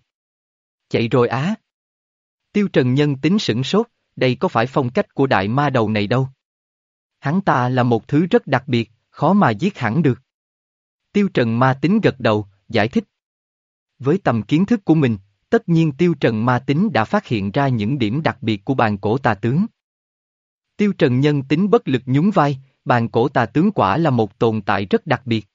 Chạy rồi á. Tiêu Trần nhân tính sửng sốt, đây có phải phong cách của đại ma đầu này đâu. Hắn ta là một thứ rất đặc biệt, khó mà giết hẳn được. Tiêu Trần ma tính gật đầu, giải thích. Với tầm kiến thức của mình, tất nhiên Tiêu Trần ma tính đã phát hiện ra những điểm đặc biệt của bàn cổ tà tướng. Tiêu Trần nhân tính bất lực nhún vai, bàn cổ tà tướng quả là một tồn tại rất đặc biệt.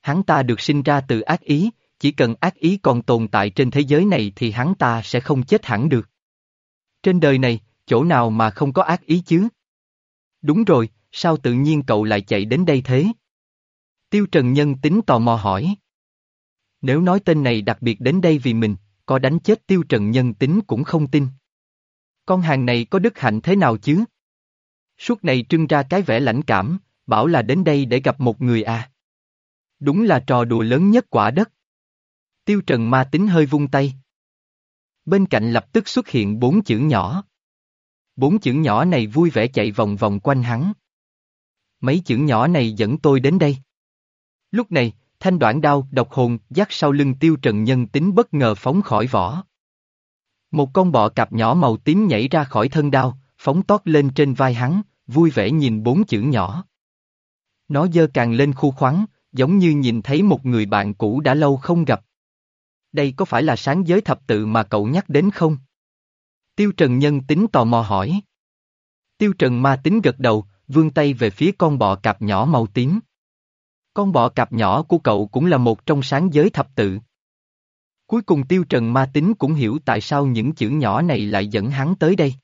Hắn ta được sinh ra từ ác ý, chỉ cần ác ý còn tồn tại trên thế giới này thì hắn ta sẽ không chết hẳn được. Trên đời này, chỗ nào mà không có ác ý chứ? Đúng rồi, sao tự nhiên cậu lại chạy đến đây thế? Tiêu Trần Nhân tính tò mò hỏi. Nếu nói tên này đặc biệt đến đây vì mình, có đánh chết Tiêu Trần Nhân tính cũng không tin. Con hàng này có đức hạnh thế nào chứ? Suốt này trưng ra cái vẻ lãnh cảm, bảo là đến đây để gặp một người à. Đúng là trò đùa lớn nhất quả đất. Tiêu Trần ma tính hơi vung tay. Bên cạnh lập tức xuất hiện bốn chữ nhỏ. Bốn chữ nhỏ này vui vẻ chạy vòng vòng quanh hắn. Mấy chữ nhỏ này dẫn tôi đến đây. Lúc này, thanh đoạn đao, độc hồn, dắt sau lưng tiêu trần nhân tính bất ngờ phóng khỏi vỏ. Một con bọ cạp nhỏ màu tím nhảy ra khỏi thân đao, phóng tót lên trên vai hắn, vui vẻ nhìn bốn chữ nhỏ. Nó dơ càng lên khu khoắn, giống như nhìn thấy một người bạn cũ đã lâu không gặp. Đây có phải là sáng giới thập tự mà cậu nhắc đến không? Tiêu Trần Nhân tính tò mò hỏi. Tiêu Trần ma tính gật đầu, vươn tay về phía con bọ cạp nhỏ màu tím. Con bọ cạp nhỏ của cậu cũng là một trong sáng giới thập tự. Cuối cùng Tiêu Trần ma tính cũng hiểu tại sao những chữ nhỏ này lại dẫn hắn tới đây.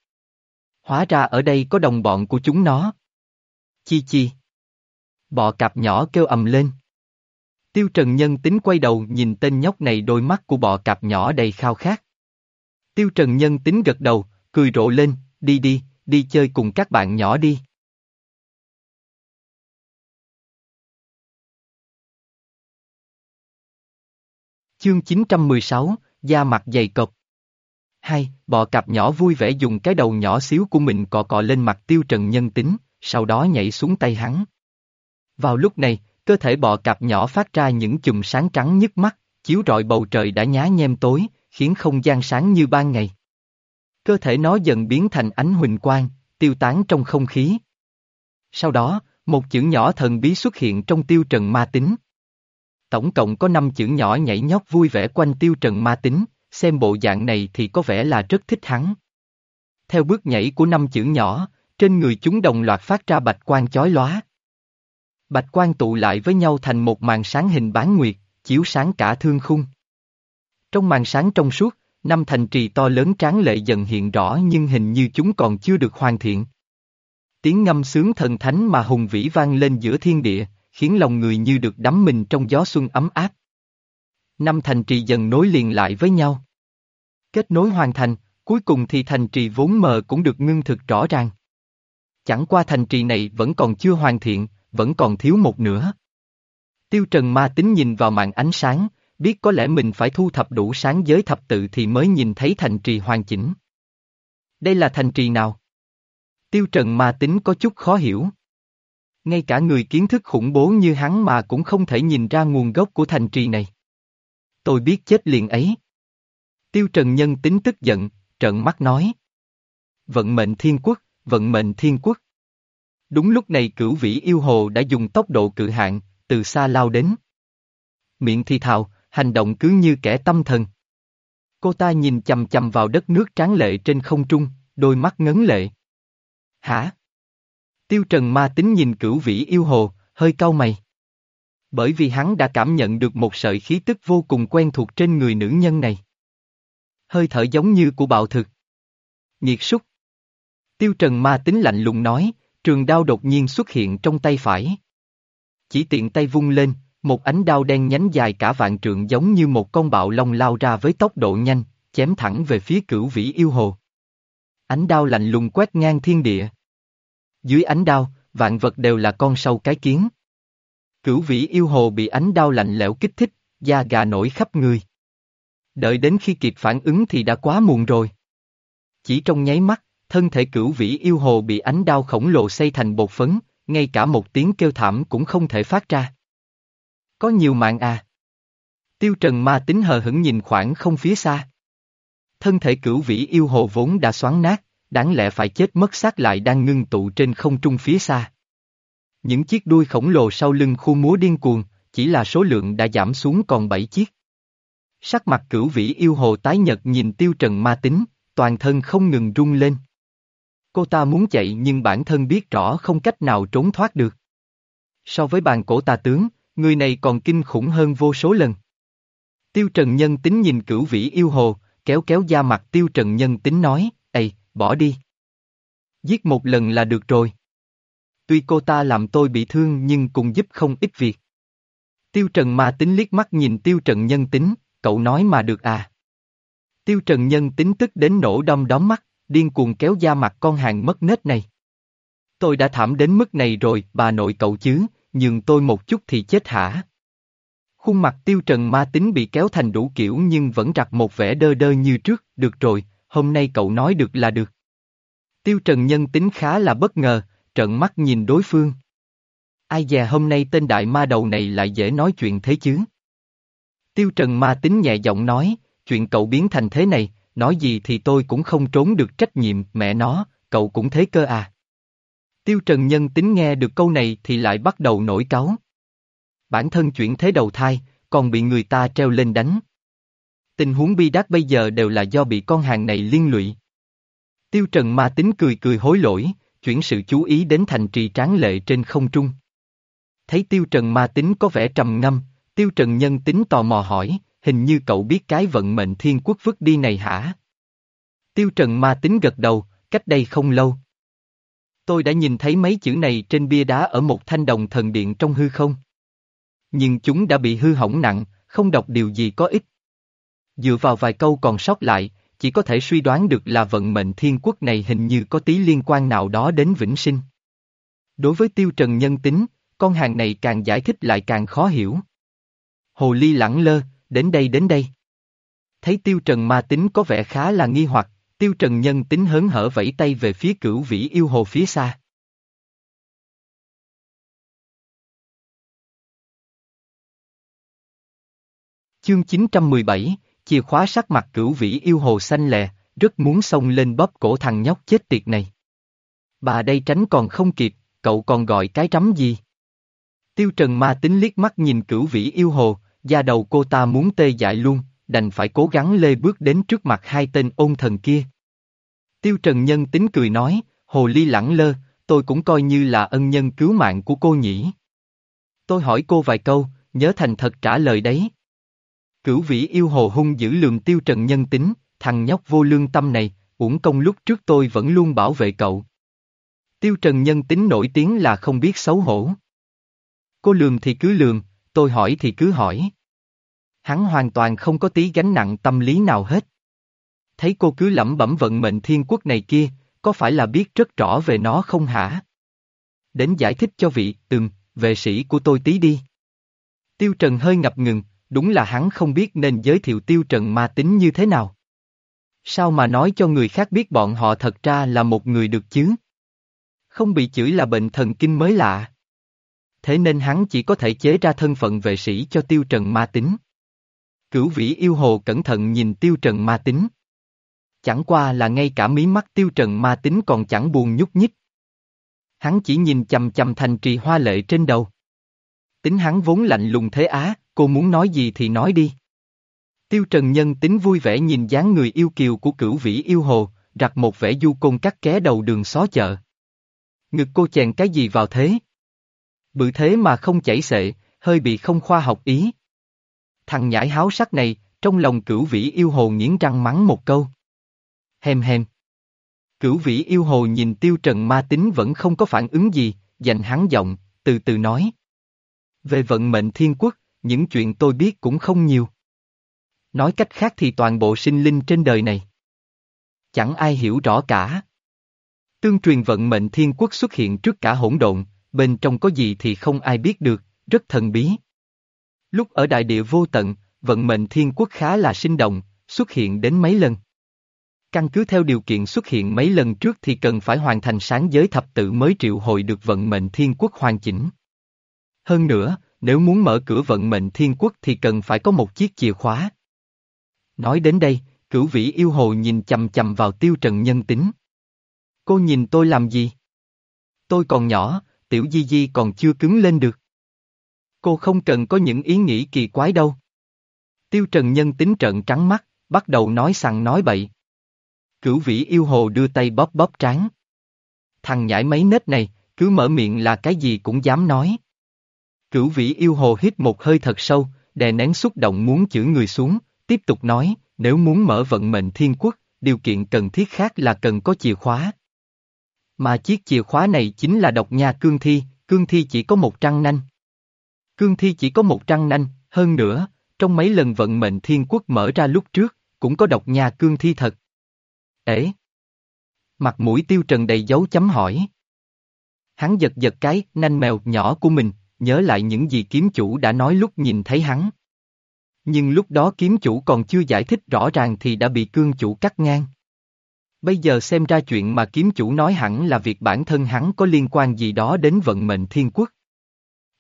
Hóa ra ở đây có đồng bọn của chúng nó. Chi chi. Bọ cạp nhỏ kêu ầm lên. Tiêu Trần Nhân tính quay đầu nhìn tên nhóc này đôi mắt của bọ cạp nhỏ đầy khao khát. Tiêu Trần Nhân tính gật đầu, cười rộ lên, đi đi, đi chơi cùng các bạn nhỏ đi. Chương 916, da mặt dày cộc. Hai, bọ cạp nhỏ vui vẻ dùng cái đầu nhỏ xíu của mình cọ cọ lên mặt tiêu trần nhân tính, sau đó nhảy xuống tay hắn. Vào lúc này, cơ thể bọ cạp nhỏ phát ra những chùm sáng trắng nhức mắt, chiếu rọi bầu trời đã nhá nhem tối, khiến không gian sáng như ban ngày. Cơ thể nó dần biến thành ánh huỳnh quang, tiêu tán trong không khí. Sau đó, một chữ nhỏ thần bí xuất hiện trong tiêu trần ma tính. Tổng cộng có 5 chữ nhỏ nhảy nhót vui vẻ quanh tiêu trần ma tính, xem bộ dạng này thì có vẻ là rất thích hắn. Theo bước nhảy của năm chữ nhỏ, trên người chúng đồng loạt phát ra bạch quang chói lóa. Bạch quang tụ lại với nhau thành một màn sáng hình bán nguyệt, chiếu sáng cả thương khung. Trong màn sáng trong suốt, năm thành trì to lớn tráng lệ dần hiện rõ nhưng hình như chúng còn chưa được hoàn thiện. Tiếng ngâm sướng thần thánh mà hùng vĩ vang lên giữa thiên địa, khiến lòng người như được đắm mình trong gió xuân ấm áp. Năm thành trì dần nối liền lại với nhau. Kết nối hoàn thành, cuối cùng thì thành trì vốn mờ cũng được ngưng thực rõ ràng. Chẳng qua thành trì này vẫn còn chưa hoàn thiện, vẫn còn thiếu một nửa. Tiêu Trần ma tính nhìn vào màn ánh sáng, biết có lẽ mình phải thu thập đủ sáng giới thập tự thì mới nhìn thấy thành trì hoàn chỉnh. Đây là thành trì nào? Tiêu Trần ma tính có chút khó hiểu. Ngay cả người kiến thức khủng bố như hắn mà cũng không thể nhìn ra nguồn gốc của thành trì này. Tôi biết chết liền ấy. Tiêu Trần Nhân tính tức giận, trợn mắt nói. Vận mệnh thiên quốc, vận mệnh thiên quốc. Đúng lúc này cửu vĩ yêu hồ đã dùng tốc độ cự hạn, từ xa lao đến. Miệng thì thào, hành động cứ như kẻ tâm thần. Cô ta nhìn chầm chầm vào đất nước tráng lệ trên không trung, đôi mắt ngấn lệ. Hả? Tiêu Trần ma tính nhìn cửu vĩ yêu hồ, hơi cau mày. Bởi vì hắn đã cảm nhận được một sợi khí tức vô cùng quen thuộc trên người nữ nhân này. Hơi thở giống như của bạo thực. Nhiệt súc. Tiêu Trần ma tính lạnh lùng nói, trường đao đột nhiên xuất hiện trong tay phải. Chỉ tiện tay vung lên, một ánh đao đen nhánh dài cả vạn trượng giống như một con bạo long lao ra với tốc độ nhanh, chém thẳng về phía cửu vĩ yêu hồ. Ánh đao lạnh lùng quét ngang thiên địa. Dưới ánh đao, vạn vật đều là con sâu cái kiến. Cửu vĩ yêu hồ bị ánh đao lạnh lẽo kích thích, da gà nổi khắp người. Đợi đến khi kịp phản ứng thì đã quá muộn rồi. Chỉ trong nháy mắt, thân thể cửu vĩ yêu hồ bị ánh đao khổng lồ xây thành bột phấn, ngay cả một tiếng kêu thảm cũng không thể phát ra. Có nhiều mạng à. Tiêu Trần ma tính hờ hững nhìn khoảng không phía xa. Thân thể cửu vĩ yêu hồ vốn đã xoắn nát, đáng lẽ phải chết mất xác lại đang ngưng tụ trên không trung phía xa. Những chiếc đuôi khổng lồ sau lưng khu múa điên cuồng, chỉ là số lượng đã giảm xuống còn 7 chiếc. Sắc mặt cửu vĩ yêu hồ tái nhật nhìn tiêu trần ma tính, toàn thân không ngừng rung lên. Cô ta muốn chạy nhưng bản thân biết rõ không cách nào trốn thoát được. So với bàn cổ tà tướng, người này còn kinh khủng hơn vô số lần. Tiêu Trần Nhân tính nhìn cửu vĩ yêu hồ, kéo kéo da mặt Tiêu Trần Nhân tính nói, Ây, bỏ đi. Giết một lần là được rồi. Tuy cô ta làm tôi bị thương nhưng cũng giúp không ít việc. Tiêu Trần ma tính liếc mắt nhìn Tiêu Trần nhân tính, cậu nói mà được à. Tiêu Trần nhân tính tức đến nổ đom đóm mắt, điên cuồng kéo da mặt con hàng mất nết này. Tôi đã thảm đến mức này rồi, bà nội cậu chứ, nhường tôi một chút thì chết hả? Khuôn mặt tiêu trần ma tính bị kéo thành đủ kiểu nhưng vẫn rặt một vẻ đơ đơ như trước, được rồi, hôm nay cậu nói được là được. Tiêu trần nhân tính khá là bất ngờ, trợn mắt nhìn đối phương. Ai dè hôm nay tên đại ma đầu này lại dễ nói chuyện thế chứ? Tiêu trần ma tính nhẹ giọng nói, chuyện cậu biến thành thế này, nói gì thì tôi cũng không trốn được trách nhiệm, mẹ nó, cậu cũng thế cơ à. Tiêu Trần Nhân tính nghe được câu này thì lại bắt đầu nổi cáu. Bản thân chuyển thế đầu thai, còn bị người ta treo lên đánh. Tình huống bi đát bây giờ đều là do bị con hàng này liên lụy. Tiêu Trần ma tính cười cười hối lỗi, chuyển sự chú ý đến thành trì tráng lệ trên không trung. Thấy Tiêu Trần ma tính có vẻ trầm ngâm, Tiêu Trần Nhân tính tò mò hỏi, hình như cậu biết cái vận mệnh thiên quốc vứt đi này hả? Tiêu Trần ma tính gật đầu, cách đây không lâu. Tôi đã nhìn thấy mấy chữ này trên bia đá ở một thanh đồng thần điện trong hư không. Nhưng chúng đã bị hư hỏng nặng, không đọc điều gì có ích. Dựa vào vài câu còn sót lại, chỉ có thể suy đoán được là vận mệnh thiên quốc này hình như có tí liên quan nào đó đến vĩnh sinh. Đối với tiêu trần nhân tính, con hàng này càng giải thích lại càng khó hiểu. Hồ ly lẳng lơ, đến đây đến đây. Thấy tiêu trần ma tính có vẻ khá là nghi hoặc, tiêu trần nhân tính hớn hở vẫy tay về phía cửu vĩ yêu hồ phía xa. Chương 917, chìa khóa sắc mặt cửu vĩ yêu hồ xanh lè, rất muốn xông lên bóp cổ thằng nhóc chết tiệt này. Bà đây tránh còn không kịp, cậu còn gọi cái trắm gì? Tiêu Trần ma tính liếc mắt nhìn cửu vĩ yêu hồ, da đầu cô ta muốn tê dại luôn, đành phải cố gắng lê bước đến trước mặt hai tên ôn thần kia. Tiêu Trần Nhân tính cười nói, hồ ly lẳng lơ, tôi cũng coi như là ân nhân cứu mạng của cô nhỉ. Tôi hỏi cô vài câu, nhớ thành thật trả lời đấy. Cửu vĩ yêu hồ hung giữ lường Tiêu Trần Nhân tính, thằng nhóc vô lương tâm này, uổng công lúc trước tôi vẫn luôn bảo vệ cậu. Tiêu Trần Nhân tính nổi tiếng là không biết xấu hổ. Cô lường thì cứ lường, tôi hỏi thì cứ hỏi. Hắn hoàn toàn không có tí gánh nặng tâm lý nào hết. Thấy cô cứ lẩm bẩm vận mệnh thiên quốc này kia, có phải là biết rất rõ về nó không hả? Đến giải thích cho vị, ừm, vệ sĩ của tôi tí đi. Tiêu Trần hơi ngập ngừng, đúng là hắn không biết nên giới thiệu Tiêu Trần ma tính như thế nào. Sao mà nói cho người khác biết bọn họ thật ra là một người được chứ? Không bị chửi là bệnh thần kinh mới lạ thế nên hắn chỉ có thể chế ra thân phận vệ sĩ cho tiêu trần ma tính. Cửu vĩ yêu hồ cẩn thận nhìn tiêu trần ma tính. Chẳng qua là ngay cả mí mắt tiêu trần ma tính còn chẳng buồn nhúc nhích. Hắn chỉ nhìn chầm chầm thành trì hoa lệ trên đầu. Tính hắn vốn lạnh lùng thế á, cô muốn nói gì thì nói đi. Tiêu trần nhân tính vui vẻ nhìn dáng người yêu kiều của cửu vĩ yêu hồ, rặt một vẻ du côn cắt ké đầu đường xó chợ. Ngực cô chèn cái gì vào thế? Bự thế mà không chảy xệ, hơi bị không khoa học ý. Thằng nhãi háo sắc này, trong lòng cửu vĩ yêu hồ nghiến răng mắng một câu. Hèm hèm. Cửu vĩ yêu hồ nhìn tiêu trần ma tính vẫn không có phản ứng gì, dành hắn giọng, từ từ nói. Về vận mệnh thiên quốc, những chuyện tôi biết cũng không nhiều. Nói cách khác thì toàn bộ sinh linh trên đời này. Chẳng ai hiểu rõ cả. Tương truyền vận mệnh thiên quốc xuất hiện trước cả hỗn độn, bên trong có gì thì không ai biết được, rất thần bí. Lúc ở đại địa vô tận, vận mệnh thiên quốc khá là sinh động, xuất hiện đến mấy lần. Căn cứ theo điều kiện xuất hiện mấy lần trước thì cần phải hoàn thành sáng giới thập tự mới triệu hồi được vận mệnh thiên quốc hoàn chỉnh. Hơn nữa, nếu muốn mở cửa vận mệnh thiên quốc thì cần phải có một chiếc chìa khóa. Nói đến đây, cửu vĩ yêu hồ nhìn chầm chầm vào tiêu trần nhân tính. Cô nhìn tôi làm gì? Tôi còn nhỏ, tiểu di di còn chưa cứng lên được. Cô không cần có những ý nghĩ kỳ quái đâu. Tiêu Trần Nhân tính trận trắng mắt, bắt đầu nói sằng nói bậy. Cửu vĩ yêu hồ đưa tay bóp bóp trán. Thằng nhãi mấy nết này, cứ mở miệng là cái gì cũng dám nói. Cửu vĩ yêu hồ hít một hơi thật sâu, đè nén xúc động muốn chửi người xuống, tiếp tục nói, nếu muốn mở vận mệnh thiên quốc, điều kiện cần thiết khác là cần có chìa khóa. Mà chiếc chìa khóa này chính là độc nha cương thi, cương thi chỉ có một trăng nanh. Cương thi chỉ có một trăng nanh, hơn nữa, trong mấy lần vận mệnh thiên quốc mở ra lúc trước, cũng có độc nhà cương thi thật. Ế! Mặt mũi tiêu trần đầy dấu chấm hỏi. Hắn giật giật cái nanh mèo nhỏ của mình, nhớ lại những gì kiếm chủ đã nói lúc nhìn thấy hắn. Nhưng lúc đó kiếm chủ còn chưa giải thích rõ ràng thì đã bị cương chủ cắt ngang. Bây giờ xem ra chuyện mà kiếm chủ nói hẳn là việc bản thân hắn có liên quan gì đó đến vận mệnh thiên quốc.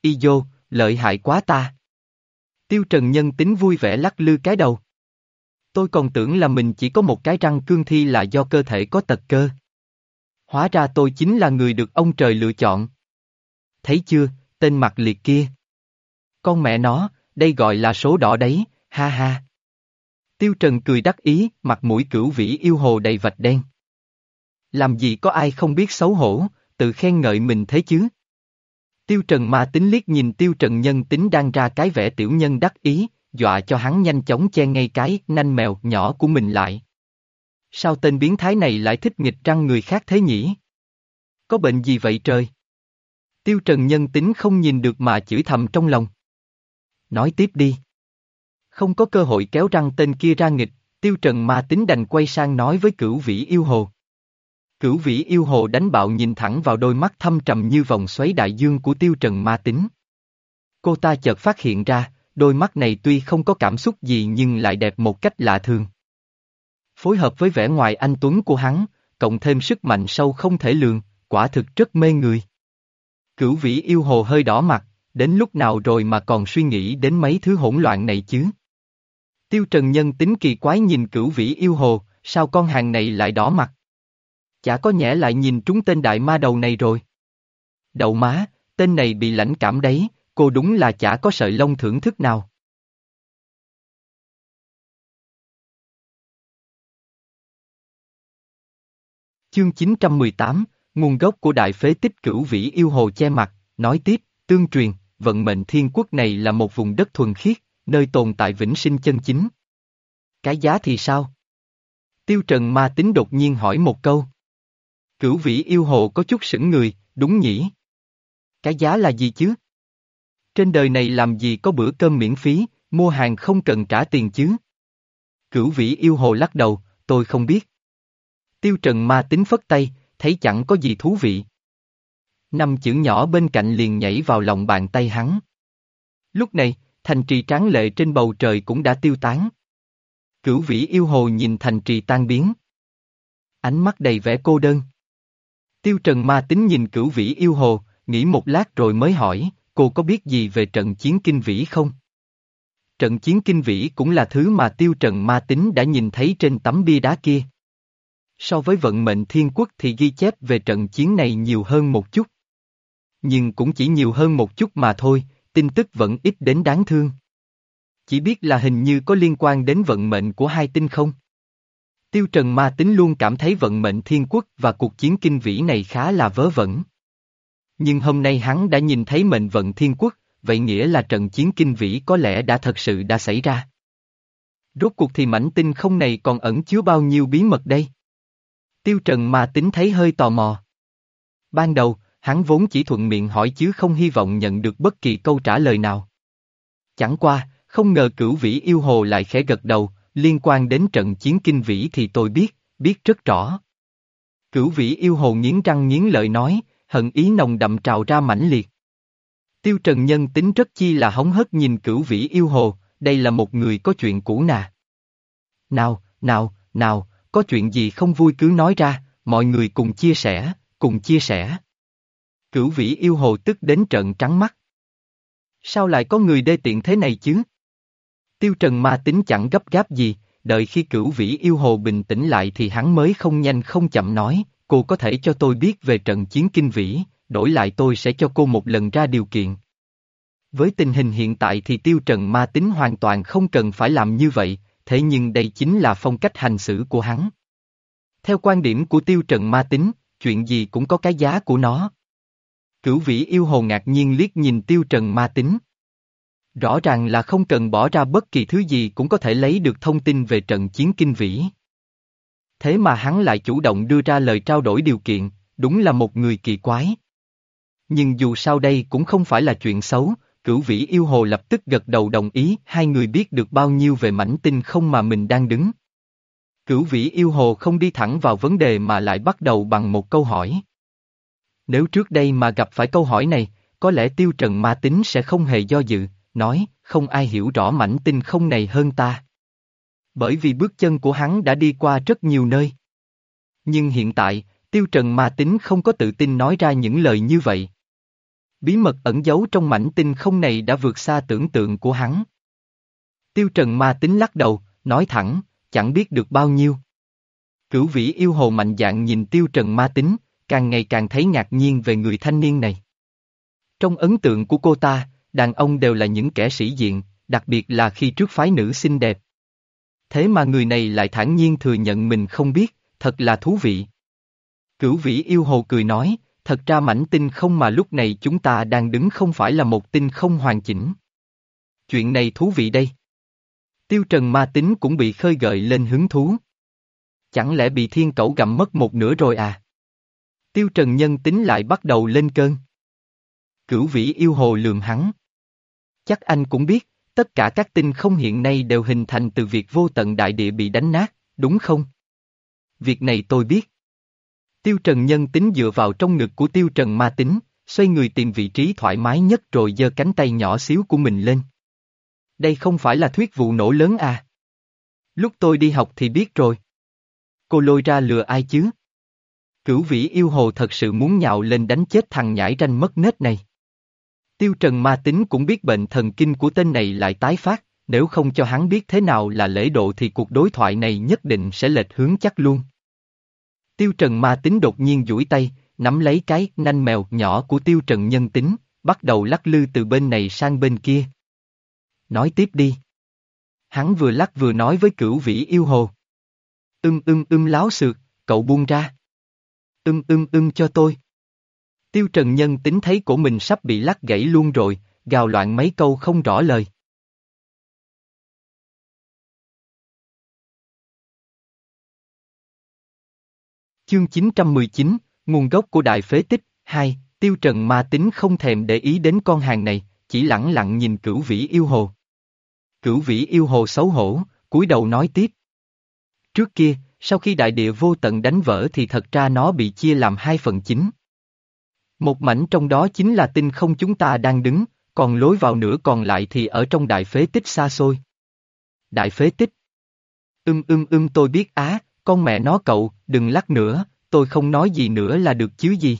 Y dô, lợi hại quá ta. Tiêu Trần Nhân tính vui vẻ lắc lư cái đầu. Tôi còn tưởng là mình chỉ có một cái răng cương thi là do cơ thể có tật cơ. Hóa ra tôi chính là người được ông trời lựa chọn. Thấy chưa, tên mặt liệt kia. Con mẹ nó, đây gọi là số đỏ đấy, ha ha. Tiêu Trần cười đắc ý, mặt mũi cửu vĩ yêu hồ đầy vạch đen. Làm gì có ai không biết xấu hổ, tự khen ngợi mình thế chứ? Tiêu Trần mà tính liếc nhìn Tiêu Trần nhân tính đang ra cái vẻ tiểu nhân đắc ý, dọa cho hắn nhanh chóng che ngay cái nanh mèo nhỏ của mình lại. Sao tên biến thái này lại thích nghịch răng người khác thế nhỉ? Có bệnh gì vậy trời? Tiêu Trần nhân tính không nhìn được mà chửi thầm trong lòng. Nói tiếp đi. Không có cơ hội kéo răng tên kia ra nghịch, Tiêu Trần ma tính đành quay sang nói với cửu vĩ yêu hồ. Cửu vĩ yêu hồ đánh bạo nhìn thẳng vào đôi mắt thâm trầm như vòng xoáy đại dương của tiêu trần ma tính. Cô ta chợt phát hiện ra, đôi mắt này tuy không có cảm xúc gì nhưng lại đẹp một cách lạ thường. Phối hợp với vẻ ngoài anh Tuấn của hắn, cộng thêm sức mạnh sâu không thể lường, quả thực rất mê người. Cửu vĩ yêu hồ hơi đỏ mặt, đến lúc nào rồi mà còn suy nghĩ đến mấy thứ hỗn loạn này chứ? Tiêu Trần Nhân tính kỳ quái nhìn cửu vĩ yêu hồ, sao con hàng này lại đỏ mặt? Chả có nhẽ lại nhìn trúng tên đại ma đầu này rồi. Đậu má, tên này bị lãnh cảm đấy, cô đúng là chả có sợi lông thưởng thức nào. Chương 918, nguồn gốc của đại phế tích cửu vĩ yêu hồ che mặt, nói tiếp, tương truyền, vận mệnh thiên quốc này là một vùng đất thuần khiết, nơi tồn tại vĩnh sinh chân chính. Cái giá thì sao? Tiêu Trần ma tính đột nhiên hỏi một câu. Cửu vĩ yêu hồ có chút sững người, đúng nhỉ? Cái giá là gì chứ? Trên đời này làm gì có bữa cơm miễn phí, mua hàng không cần trả tiền chứ? Cửu vĩ yêu hồ lắc đầu, tôi không biết. Tiêu trần ma tính phất tay, thấy chẳng có gì thú vị. Năm chữ nhỏ bên cạnh liền nhảy vào lòng bàn tay hắn. Lúc này, thành trì tráng lệ trên bầu trời cũng đã tiêu tán. Cửu vĩ yêu hồ nhìn thành trì tan biến. Ánh mắt đầy vẻ cô đơn. Tiêu Trần ma tính nhìn cửu vĩ yêu hồ, nghĩ một lát rồi mới hỏi, cô có biết gì về trận chiến kinh vĩ không? Trận chiến kinh vĩ cũng là thứ mà Tiêu Trần ma tính đã nhìn thấy trên tấm bia đá kia. So với vận mệnh thiên quốc thì ghi chép về trận chiến này nhiều hơn một chút. Nhưng cũng chỉ nhiều hơn một chút mà thôi, tin tức vẫn ít đến đáng thương. Chỉ biết là hình như có liên quan đến vận mệnh của hai tinh không? Tiêu Trần Ma Tính luôn cảm thấy vận mệnh thiên quốc và cuộc chiến kinh vĩ này khá là vớ vẩn. Nhưng hôm nay hắn đã nhìn thấy mệnh vận thiên quốc, vậy nghĩa là trận chiến kinh vĩ có lẽ đã thật sự đã xảy ra. Rốt cuộc thì mảnh tinh không này còn ẩn chứa bao nhiêu bí mật đây? Tiêu Trần Ma Tính thấy hơi tò mò. Ban đầu, hắn vốn chỉ thuận miệng hỏi chứ không hy vọng nhận được bất kỳ câu trả lời nào. Chẳng qua, không ngờ cửu vĩ yêu hồ lại khẽ gật đầu, Liên quan đến trận chiến kinh vĩ thì tôi biết, biết rất rõ. Cửu vĩ yêu hồ nghiến răng nghiến lợi nói, hận ý nồng đậm trào ra mãnh liệt. Tiêu Trần Nhân tính rất chi là hóng hớt nhìn cửu vĩ yêu hồ, đây là một người có chuyện cũ nà. Nào, nào, nào, có chuyện gì không vui cứ nói ra, mọi người cùng chia sẻ, cùng chia sẻ. Cửu vĩ yêu hồ tức đến trận trắng mắt. Sao lại có người đê tiện thế này chứ? Tiêu Trần ma tính chẳng gấp gáp gì, đợi khi cửu vĩ yêu hồ bình tĩnh lại thì hắn mới không nhanh không chậm nói, cô có thể cho tôi biết về trận chiến kinh vĩ, đổi lại tôi sẽ cho cô một lần ra điều kiện. Với tình hình hiện tại thì tiêu trần ma tính hoàn toàn không cần phải làm như vậy, thế nhưng đây chính là phong cách hành xử của hắn. Theo quan điểm của tiêu trần ma tính, chuyện gì cũng có cái giá của nó. Cửu vĩ yêu hồ ngạc nhiên liếc nhìn tiêu trần ma tính. Rõ ràng là không cần bỏ ra bất kỳ thứ gì cũng có thể lấy được thông tin về trận chiến kinh vĩ. Thế mà hắn lại chủ động đưa ra lời trao đổi điều kiện, đúng là một người kỳ quái. Nhưng dù sao đây cũng không phải là chuyện xấu, cửu vĩ yêu hồ lập tức gật đầu đồng ý hai người biết được bao nhiêu về mảnh tinh không mà mình đang đứng. Cửu vĩ yêu hồ không đi thẳng vào vấn đề mà lại bắt đầu bằng một câu hỏi. Nếu trước đây mà gặp phải câu hỏi này, có lẽ tiêu trần ma tính sẽ không hề do dự, nói, không ai hiểu rõ mảnh tinh không này hơn ta. Bởi vì bước chân của hắn đã đi qua rất nhiều nơi. Nhưng hiện tại, tiêu trần ma tính không có tự tin nói ra những lời như vậy. Bí mật ẩn giấu trong mảnh tinh không này đã vượt xa tưởng tượng của hắn. Tiêu trần ma tính lắc đầu, nói thẳng, chẳng biết được bao nhiêu. Cửu vĩ yêu hồ mạnh dạng nhìn tiêu trần ma tính, càng ngày càng thấy ngạc nhiên về người thanh niên này. Trong ấn tượng của cô ta, đàn ông đều là những kẻ sĩ diện, đặc biệt là khi trước phái nữ xinh đẹp. Thế mà người này lại thản nhiên thừa nhận mình không biết, thật là thú vị. Cửu vĩ yêu hồ cười nói, thật ra mảnh tinh không mà lúc này chúng ta đang đứng không phải là một tinh không hoàn chỉnh. Chuyện này thú vị đây. Tiêu trần ma tính cũng bị khơi gợi lên hứng thú. Chẳng lẽ bị thiên cẩu gặm mất một nửa rồi à? Tiêu trần nhân tính lại bắt đầu lên cơn. Cửu vĩ yêu hồ lườm hắn. Chắc anh cũng biết, tất cả các tinh không hiện nay đều hình thành từ việc vô tận đại địa bị đánh nát, đúng không? Việc này tôi biết. Tiêu Trần nhân tính dựa vào trong ngực của Tiêu Trần ma tính, xoay người tìm vị trí thoải mái nhất rồi giơ cánh tay nhỏ xíu của mình lên. Đây không phải là thuyết vụ nổ lớn à? Lúc tôi đi học thì biết rồi. Cô lôi ra lừa ai chứ? Cửu vĩ yêu hồ thật sự muốn nhạo lên đánh chết thằng nhãi ranh mất nết này. Tiêu Trần ma tính cũng biết bệnh thần kinh của tên này lại tái phát, nếu không cho hắn biết thế nào là lễ độ thì cuộc đối thoại này nhất định sẽ lệch hướng chắc luôn. Tiêu Trần ma tính đột nhiên duỗi tay, nắm lấy cái nanh mèo nhỏ của Tiêu Trần nhân tính, bắt đầu lắc lư từ bên này sang bên kia. Nói tiếp đi. Hắn vừa lắc vừa nói với cửu vĩ yêu hồ. Ưng ưng ưng láo sượt, cậu buông ra. Ưng ưng ưng cho tôi. Tiêu Trần Nhân tính thấy của mình sắp bị lắc gãy luôn rồi, gào loạn mấy câu không rõ lời. Chương 919, nguồn gốc của Đại Phế Tích, 2, Tiêu Trần ma tính không thèm để ý đến con hàng này, chỉ lẳng lặng nhìn cửu vĩ yêu hồ. Cửu vĩ yêu hồ xấu hổ, cúi đầu nói tiếp. Trước kia, sau khi đại địa vô tận đánh vỡ thì thật ra nó bị chia làm hai phần chính. Một mảnh trong đó chính là tinh không chúng ta đang đứng, còn lối vào nửa còn lại thì ở trong đại phế tích xa xôi. Đại phế tích. Ưm ưm ưm tôi biết á, con mẹ nó cậu, đừng lắc nữa, tôi không nói gì nữa là được chứ gì.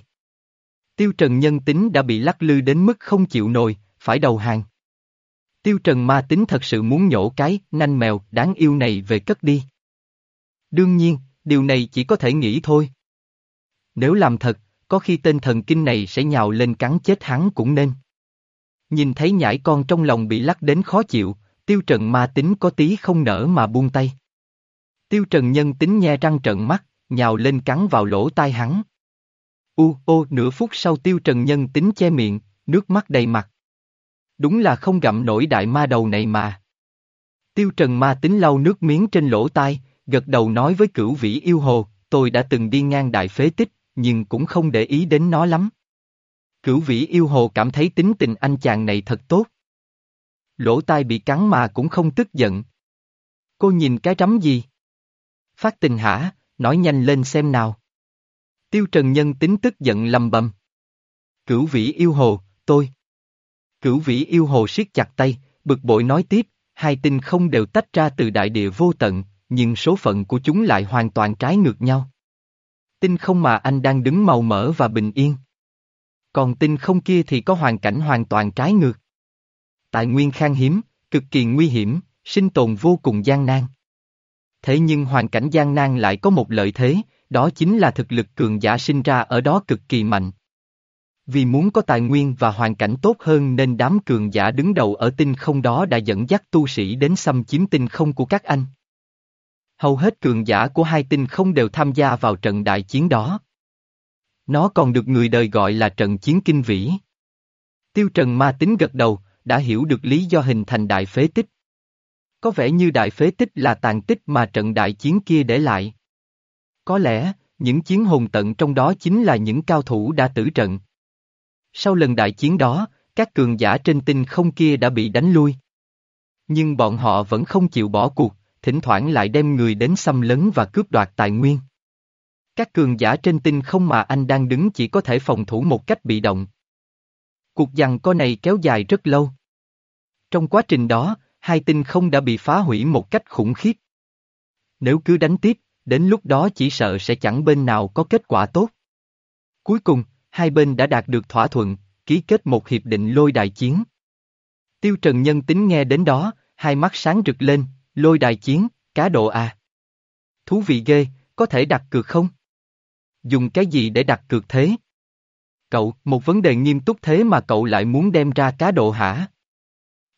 Tiêu Trần nhân tính đã bị lắc lư đến mức không chịu nổi, phải đầu hàng. Tiêu Trần ma tính thật sự muốn nhổ cái nanh mèo đáng yêu này về cất đi. Đương nhiên, điều này chỉ có thể nghĩ thôi. Nếu làm thật, có khi tên thần kinh này sẽ nhào lên cắn chết hắn cũng nên. Nhìn thấy nhãi con trong lòng bị lắc đến khó chịu, tiêu trần ma tính có tí không nở mà buông tay. Tiêu trần nhân tính nhe răng trợn mắt, nhào lên cắn vào lỗ tai hắn. U ô nửa phút sau tiêu trần nhân tính che miệng, nước mắt đầy mặt. Đúng là không gặm nổi đại ma đầu này mà. Tiêu trần ma tính lau nước miếng trên lỗ tai, gật đầu nói với cửu vĩ yêu hồ, tôi đã từng đi ngang đại phế tích, nhưng cũng không để ý đến nó lắm. Cửu vĩ yêu hồ cảm thấy tính tình anh chàng này thật tốt. Lỗ tai bị cắn mà cũng không tức giận. Cô nhìn cái rắm gì? Phát tình hả, nói nhanh lên xem nào. Tiêu Trần Nhân tính tức giận lầm bầm. Cửu vĩ yêu hồ, tôi. Cửu vĩ yêu hồ siết chặt tay, bực bội nói tiếp, hai tinh không đều tách ra từ đại địa vô tận, nhưng số phận của chúng lại hoàn toàn trái ngược nhau. Tinh không mà anh đang đứng màu mỡ và bình yên. Còn tinh không kia thì có hoàn cảnh hoàn toàn trái ngược. Tài nguyên khan hiếm, cực kỳ nguy hiểm, sinh tồn vô cùng gian nan. Thế nhưng hoàn cảnh gian nan lại có một lợi thế, đó chính là thực lực cường giả sinh ra ở đó cực kỳ mạnh. Vì muốn có tài nguyên và hoàn cảnh tốt hơn nên đám cường giả đứng đầu ở tinh không đó đã dẫn dắt tu sĩ đến xâm chiếm tinh không của các anh. Hầu hết cường giả của hai tinh không đều tham gia vào trận đại chiến đó. Nó còn được người đời gọi là trận chiến kinh vĩ. Tiêu Trần ma tính gật đầu, đã hiểu được lý do hình thành đại phế tích. Có vẻ như đại phế tích là tàn tích mà trận đại chiến kia để lại. Có lẽ, những chiến hồn tận trong đó chính là những cao thủ đã tử trận. Sau lần đại chiến đó, các cường giả trên tinh không kia đã bị đánh lui. Nhưng bọn họ vẫn không chịu bỏ cuộc, thỉnh thoảng lại đem người đến xâm lấn và cướp đoạt tài nguyên. Các cường giả trên tinh không mà anh đang đứng chỉ có thể phòng thủ một cách bị động. Cuộc giằng co này kéo dài rất lâu. Trong quá trình đó, hai tinh không đã bị phá hủy một cách khủng khiếp. Nếu cứ đánh tiếp, đến lúc đó chỉ sợ sẽ chẳng bên nào có kết quả tốt. Cuối cùng, hai bên đã đạt được thỏa thuận, ký kết một hiệp định lôi đại chiến. Tiêu Trần Nhân tính nghe đến đó, hai mắt sáng rực lên, lôi đài chiến, cá độ à. Thú vị ghê, có thể đặt cược không? Dùng cái gì để đặt cược thế? Cậu, một vấn đề nghiêm túc thế mà cậu lại muốn đem ra cá độ hả?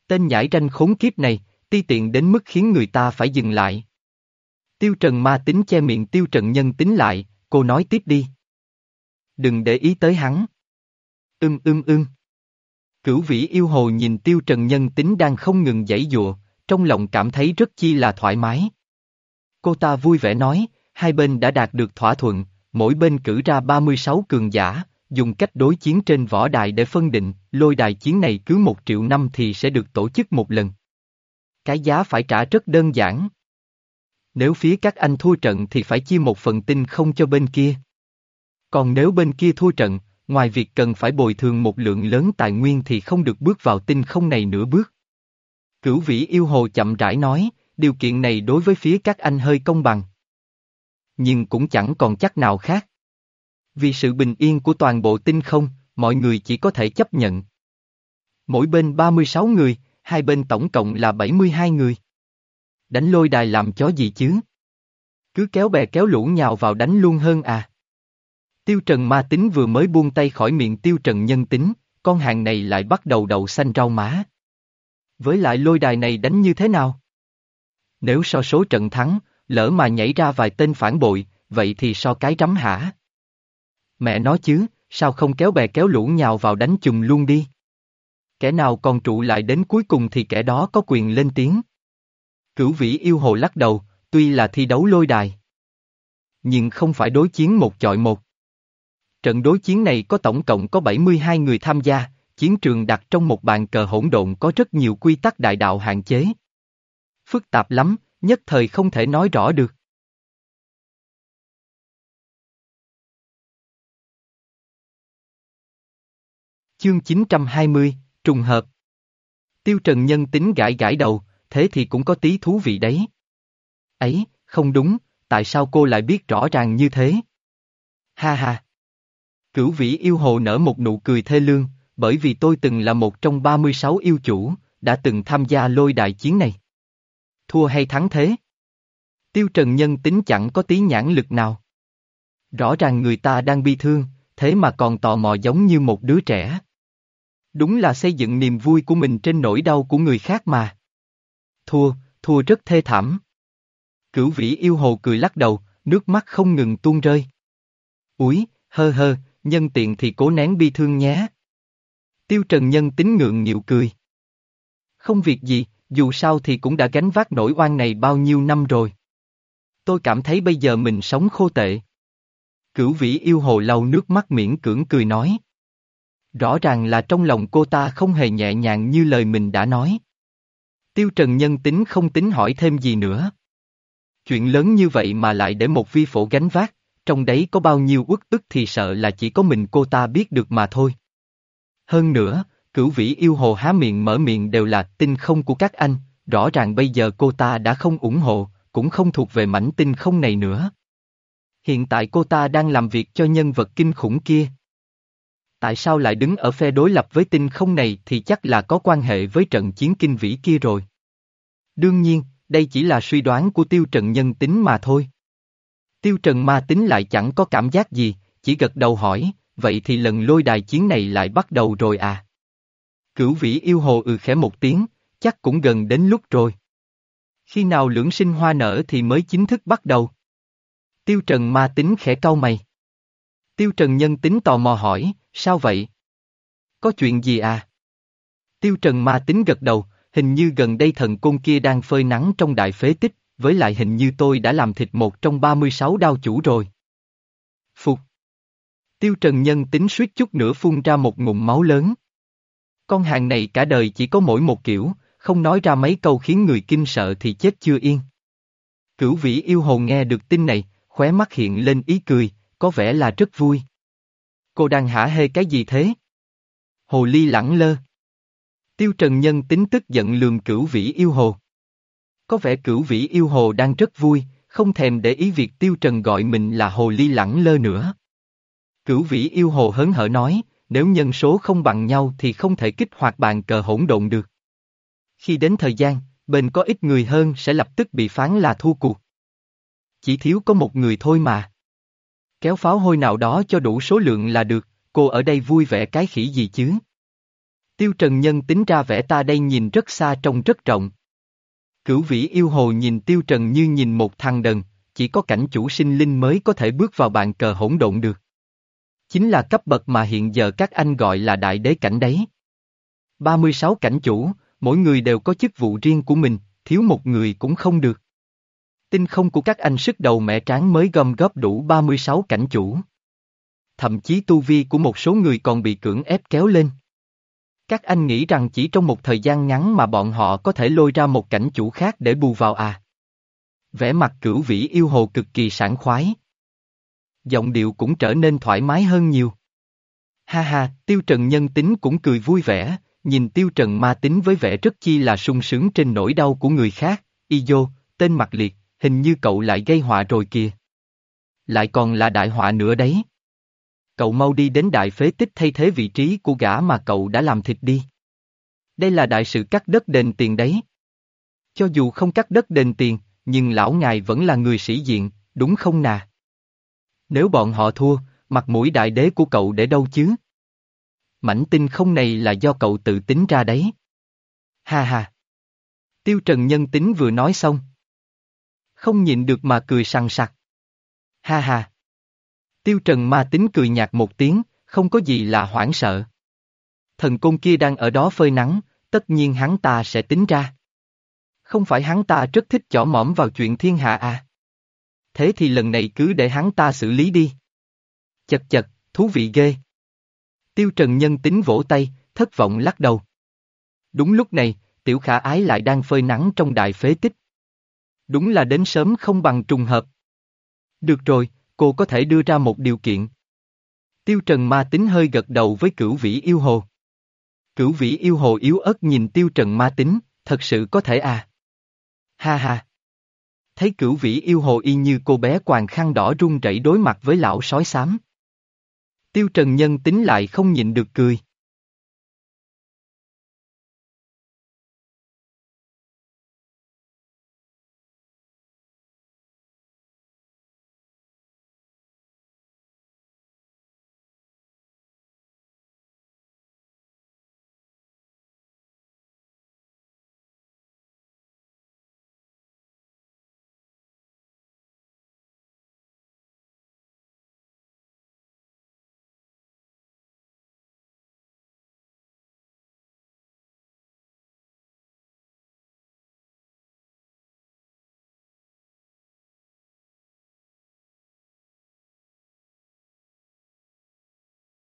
Tên nhãi ranh khốn kiếp này, ti tiện đến mức khiến người ta phải dừng lại. Tiêu Trần ma tính che miệng Tiêu Trần nhân tính lại, cô nói tiếp đi. Đừng để ý tới hắn. Ưm ưm ưm. Cửu vĩ yêu hồ nhìn Tiêu Trần nhân tính đang không ngừng giãy dụa, trong lòng cảm thấy rất chi là thoải mái. Cô ta vui vẻ nói, hai bên đã đạt được thỏa thuận, mỗi bên cử ra 36 cường giả, dùng cách đối chiến trên võ đài để phân định, lôi đài chiến này cứ một triệu năm thì sẽ được tổ chức một lần. Cái giá phải trả rất đơn giản. Nếu phía các anh thua trận thì phải chia một phần tinh không cho bên kia. Còn nếu bên kia thua trận, ngoài việc cần phải bồi thường một lượng lớn tài nguyên thì không được bước vào tinh không này nửa bước. Cửu vĩ yêu hồ chậm rãi nói, điều kiện này đối với phía các anh hơi công bằng. Nhưng cũng chẳng còn chắc nào khác. Vì sự bình yên của toàn bộ tinh không, mọi người chỉ có thể chấp nhận. Mỗi bên 36 người, hai bên tổng cộng là 72 người. Đánh lôi đài làm chó gì chứ? Cứ kéo bè kéo lũ nhào vào đánh luôn hơn à. Tiêu Trần ma tính vừa mới buông tay khỏi miệng Tiêu Trần nhân tính, con hàng này lại bắt đầu đầu xanh rau má. Với lại lôi đài này đánh như thế nào? Nếu so số trận thắng, lỡ mà nhảy ra vài tên phản bội, vậy thì so cái rắm hả? Mẹ nói chứ, sao không kéo bè kéo lũ nhào vào đánh chùm luôn đi? Kẻ nào còn trụ lại đến cuối cùng thì kẻ đó có quyền lên tiếng. Cửu vĩ yêu hồ lắc đầu, tuy là thi đấu lôi đài. Nhưng không phải đối chiến một chọi một. Trận đối chiến này có tổng cộng có 72 người tham gia, chiến trường đặt trong một bàn cờ hỗn độn có rất nhiều quy tắc đại đạo hạn chế. Phức tạp lắm, nhất thời không thể nói rõ được. Chương 920, trùng hợp. Tiêu Trần Nhân tính gãi gãi đầu, thế thì cũng có tí thú vị đấy. Ấy, không đúng, tại sao cô lại biết rõ ràng như thế? Ha ha. Cửu vĩ yêu hồ nở một nụ cười thê lương, bởi vì tôi từng là một trong 36 yêu chủ, đã từng tham gia lôi đại chiến này. Thua hay thắng thế? Tiêu Trần Nhân tính chẳng có tí nhãn lực nào. Rõ ràng người ta đang bi thương, thế mà còn tò mò giống như một đứa trẻ. Đúng là xây dựng niềm vui của mình trên nỗi đau của người khác mà. Thua, thua rất thê thảm. Cửu vĩ yêu hồ cười lắc đầu, nước mắt không ngừng tuôn rơi. Úi, hơ hơ, nhân tiện thì cố nén bi thương nhé. Tiêu Trần Nhân tính ngượng nghịu cười. Không việc gì, dù sao thì cũng đã gánh vác nỗi oan này bao nhiêu năm rồi. Tôi cảm thấy bây giờ mình sống khô tệ. Cửu vĩ yêu hồ lau nước mắt miễn cưỡng cười nói. Rõ ràng là trong lòng cô ta không hề nhẹ nhàng như lời mình đã nói. Tiêu Trần Nhân tính không tính hỏi thêm gì nữa. Chuyện lớn như vậy mà lại để một vi phổ gánh vác, trong đấy có bao nhiêu uất ức thì sợ là chỉ có mình cô ta biết được mà thôi. Hơn nữa, cửu vĩ yêu hồ há miệng mở miệng đều là tinh không của các anh, rõ ràng bây giờ cô ta đã không ủng hộ, cũng không thuộc về mảnh tinh không này nữa. Hiện tại cô ta đang làm việc cho nhân vật kinh khủng kia. Tại sao lại đứng ở phe đối lập với tinh không này thì chắc là có quan hệ với trận chiến kinh vĩ kia rồi. Đương nhiên, đây chỉ là suy đoán của tiêu trần nhân tính mà thôi. Tiêu trần ma tính lại chẳng có cảm giác gì, chỉ gật đầu hỏi, vậy thì lần lôi đài chiến này lại bắt đầu rồi à? Cửu vĩ yêu hồ ừ khẽ một tiếng, chắc cũng gần đến lúc rồi. Khi nào lưỡng sinh hoa nở thì mới chính thức bắt đầu. Tiêu Trần ma tính khẽ cau mày. Tiêu Trần nhân tính tò mò hỏi, sao vậy? Có chuyện gì à? Tiêu Trần ma tính gật đầu, hình như gần đây thần côn kia đang phơi nắng trong đại phế tích, với lại hình như tôi đã làm thịt một trong 36 đao chủ rồi. Tiêu Trần Nhân tính suýt chút nữa phun ra một ngụm máu lớn. Con hàng này cả đời chỉ có mỗi một kiểu, không nói ra mấy câu khiến người kinh sợ thì chết chưa yên. Cửu vĩ yêu hồn nghe được tin này, khóe mắt hiện lên ý cười, có vẻ là rất vui. Cô đang hả hê cái gì thế? Hồ ly lẳng lơ. Tiêu Trần Nhân tính tức giận lườm cửu vĩ yêu hồ. Có vẻ cửu vĩ yêu hồ đang rất vui, không thèm để ý việc Tiêu Trần gọi mình là hồ ly lẳng lơ nữa. Cửu vĩ yêu hồ hớn hở nói, nếu nhân số không bằng nhau thì không thể kích hoạt bàn cờ hỗn độn được. Khi đến thời gian, bên có ít người hơn sẽ lập tức bị phán là thua cuộc. Chỉ thiếu có một người thôi mà. Kéo pháo hôi nào đó cho đủ số lượng là được, cô ở đây vui vẻ cái khỉ gì chứ? Tiêu Trần Nhân tính ra vẻ ta đây nhìn rất xa trông rất rộng. Cửu vĩ yêu hồ nhìn Tiêu Trần như nhìn một thằng đần, chỉ có cảnh chủ sinh linh mới có thể bước vào bàn cờ hỗn độn được. Chính là cấp bậc mà hiện giờ các anh gọi là đại đế cảnh đấy. 36 cảnh chủ, mỗi người đều có chức vụ riêng của mình, thiếu một người cũng không được. Tinh không của các anh sức đầu mẹ tráng mới gom góp đủ 36 cảnh chủ. Thậm chí tu vi của một số người còn bị cưỡng ép kéo lên. Các anh nghĩ rằng chỉ trong một thời gian ngắn mà bọn họ có thể lôi ra một cảnh chủ khác để bù vào à. Vẻ mặt cửu vĩ yêu hồ cực kỳ sảng khoái. Giọng điệu cũng trở nên thoải mái hơn nhiều. Ha ha, tiêu trần nhân tính cũng cười vui vẻ, nhìn tiêu trần ma tính với vẻ rất chi là sung sướng trên nỗi đau của người khác, y vô, tên mặt liệt, hình như cậu lại gây họa rồi kìa. Lại còn là đại họa nữa đấy. Cậu mau đi đến đại phế tích thay thế vị trí của gã mà cậu đã làm thịt đi. Đây là đại sự cắt đất đền tiền đấy. Cho dù không cắt đất đền tiền, nhưng lão ngài vẫn là người sĩ diện, đúng không nà? Nếu bọn họ thua, mặt mũi đại đế của cậu để đâu chứ? Mảnh tinh không này là do cậu tự tính ra đấy. Ha ha. Tiêu Trần Nhân tính vừa nói xong. Không nhịn được mà cười sằng sặc. Ha ha. Tiêu Trần ma tính cười nhạt một tiếng, không có gì là hoảng sợ. Thần côn kia đang ở đó phơi nắng, tất nhiên hắn ta sẽ tính ra. Không phải hắn ta rất thích chỏ mỏm vào chuyện thiên hạ à? Thế thì lần này cứ để hắn ta xử lý đi. Chật chật, thú vị ghê. Tiêu Trần nhân tính vỗ tay, thất vọng lắc đầu. Đúng lúc này, tiểu khả ái lại đang phơi nắng trong đại phế tích. Đúng là đến sớm không bằng trùng hợp. Được rồi, cô có thể đưa ra một điều kiện. Tiêu Trần ma tính hơi gật đầu với cửu vĩ yêu hồ. Cửu vĩ yêu hồ yếu ớt nhìn Tiêu Trần ma tính, thật sự có thể à? Ha ha! Thấy cửu vĩ yêu hồ y như cô bé quàng khăn đỏ run rẩy đối mặt với lão sói xám. Tiêu Trần nhân tính lại không nhịn được cười.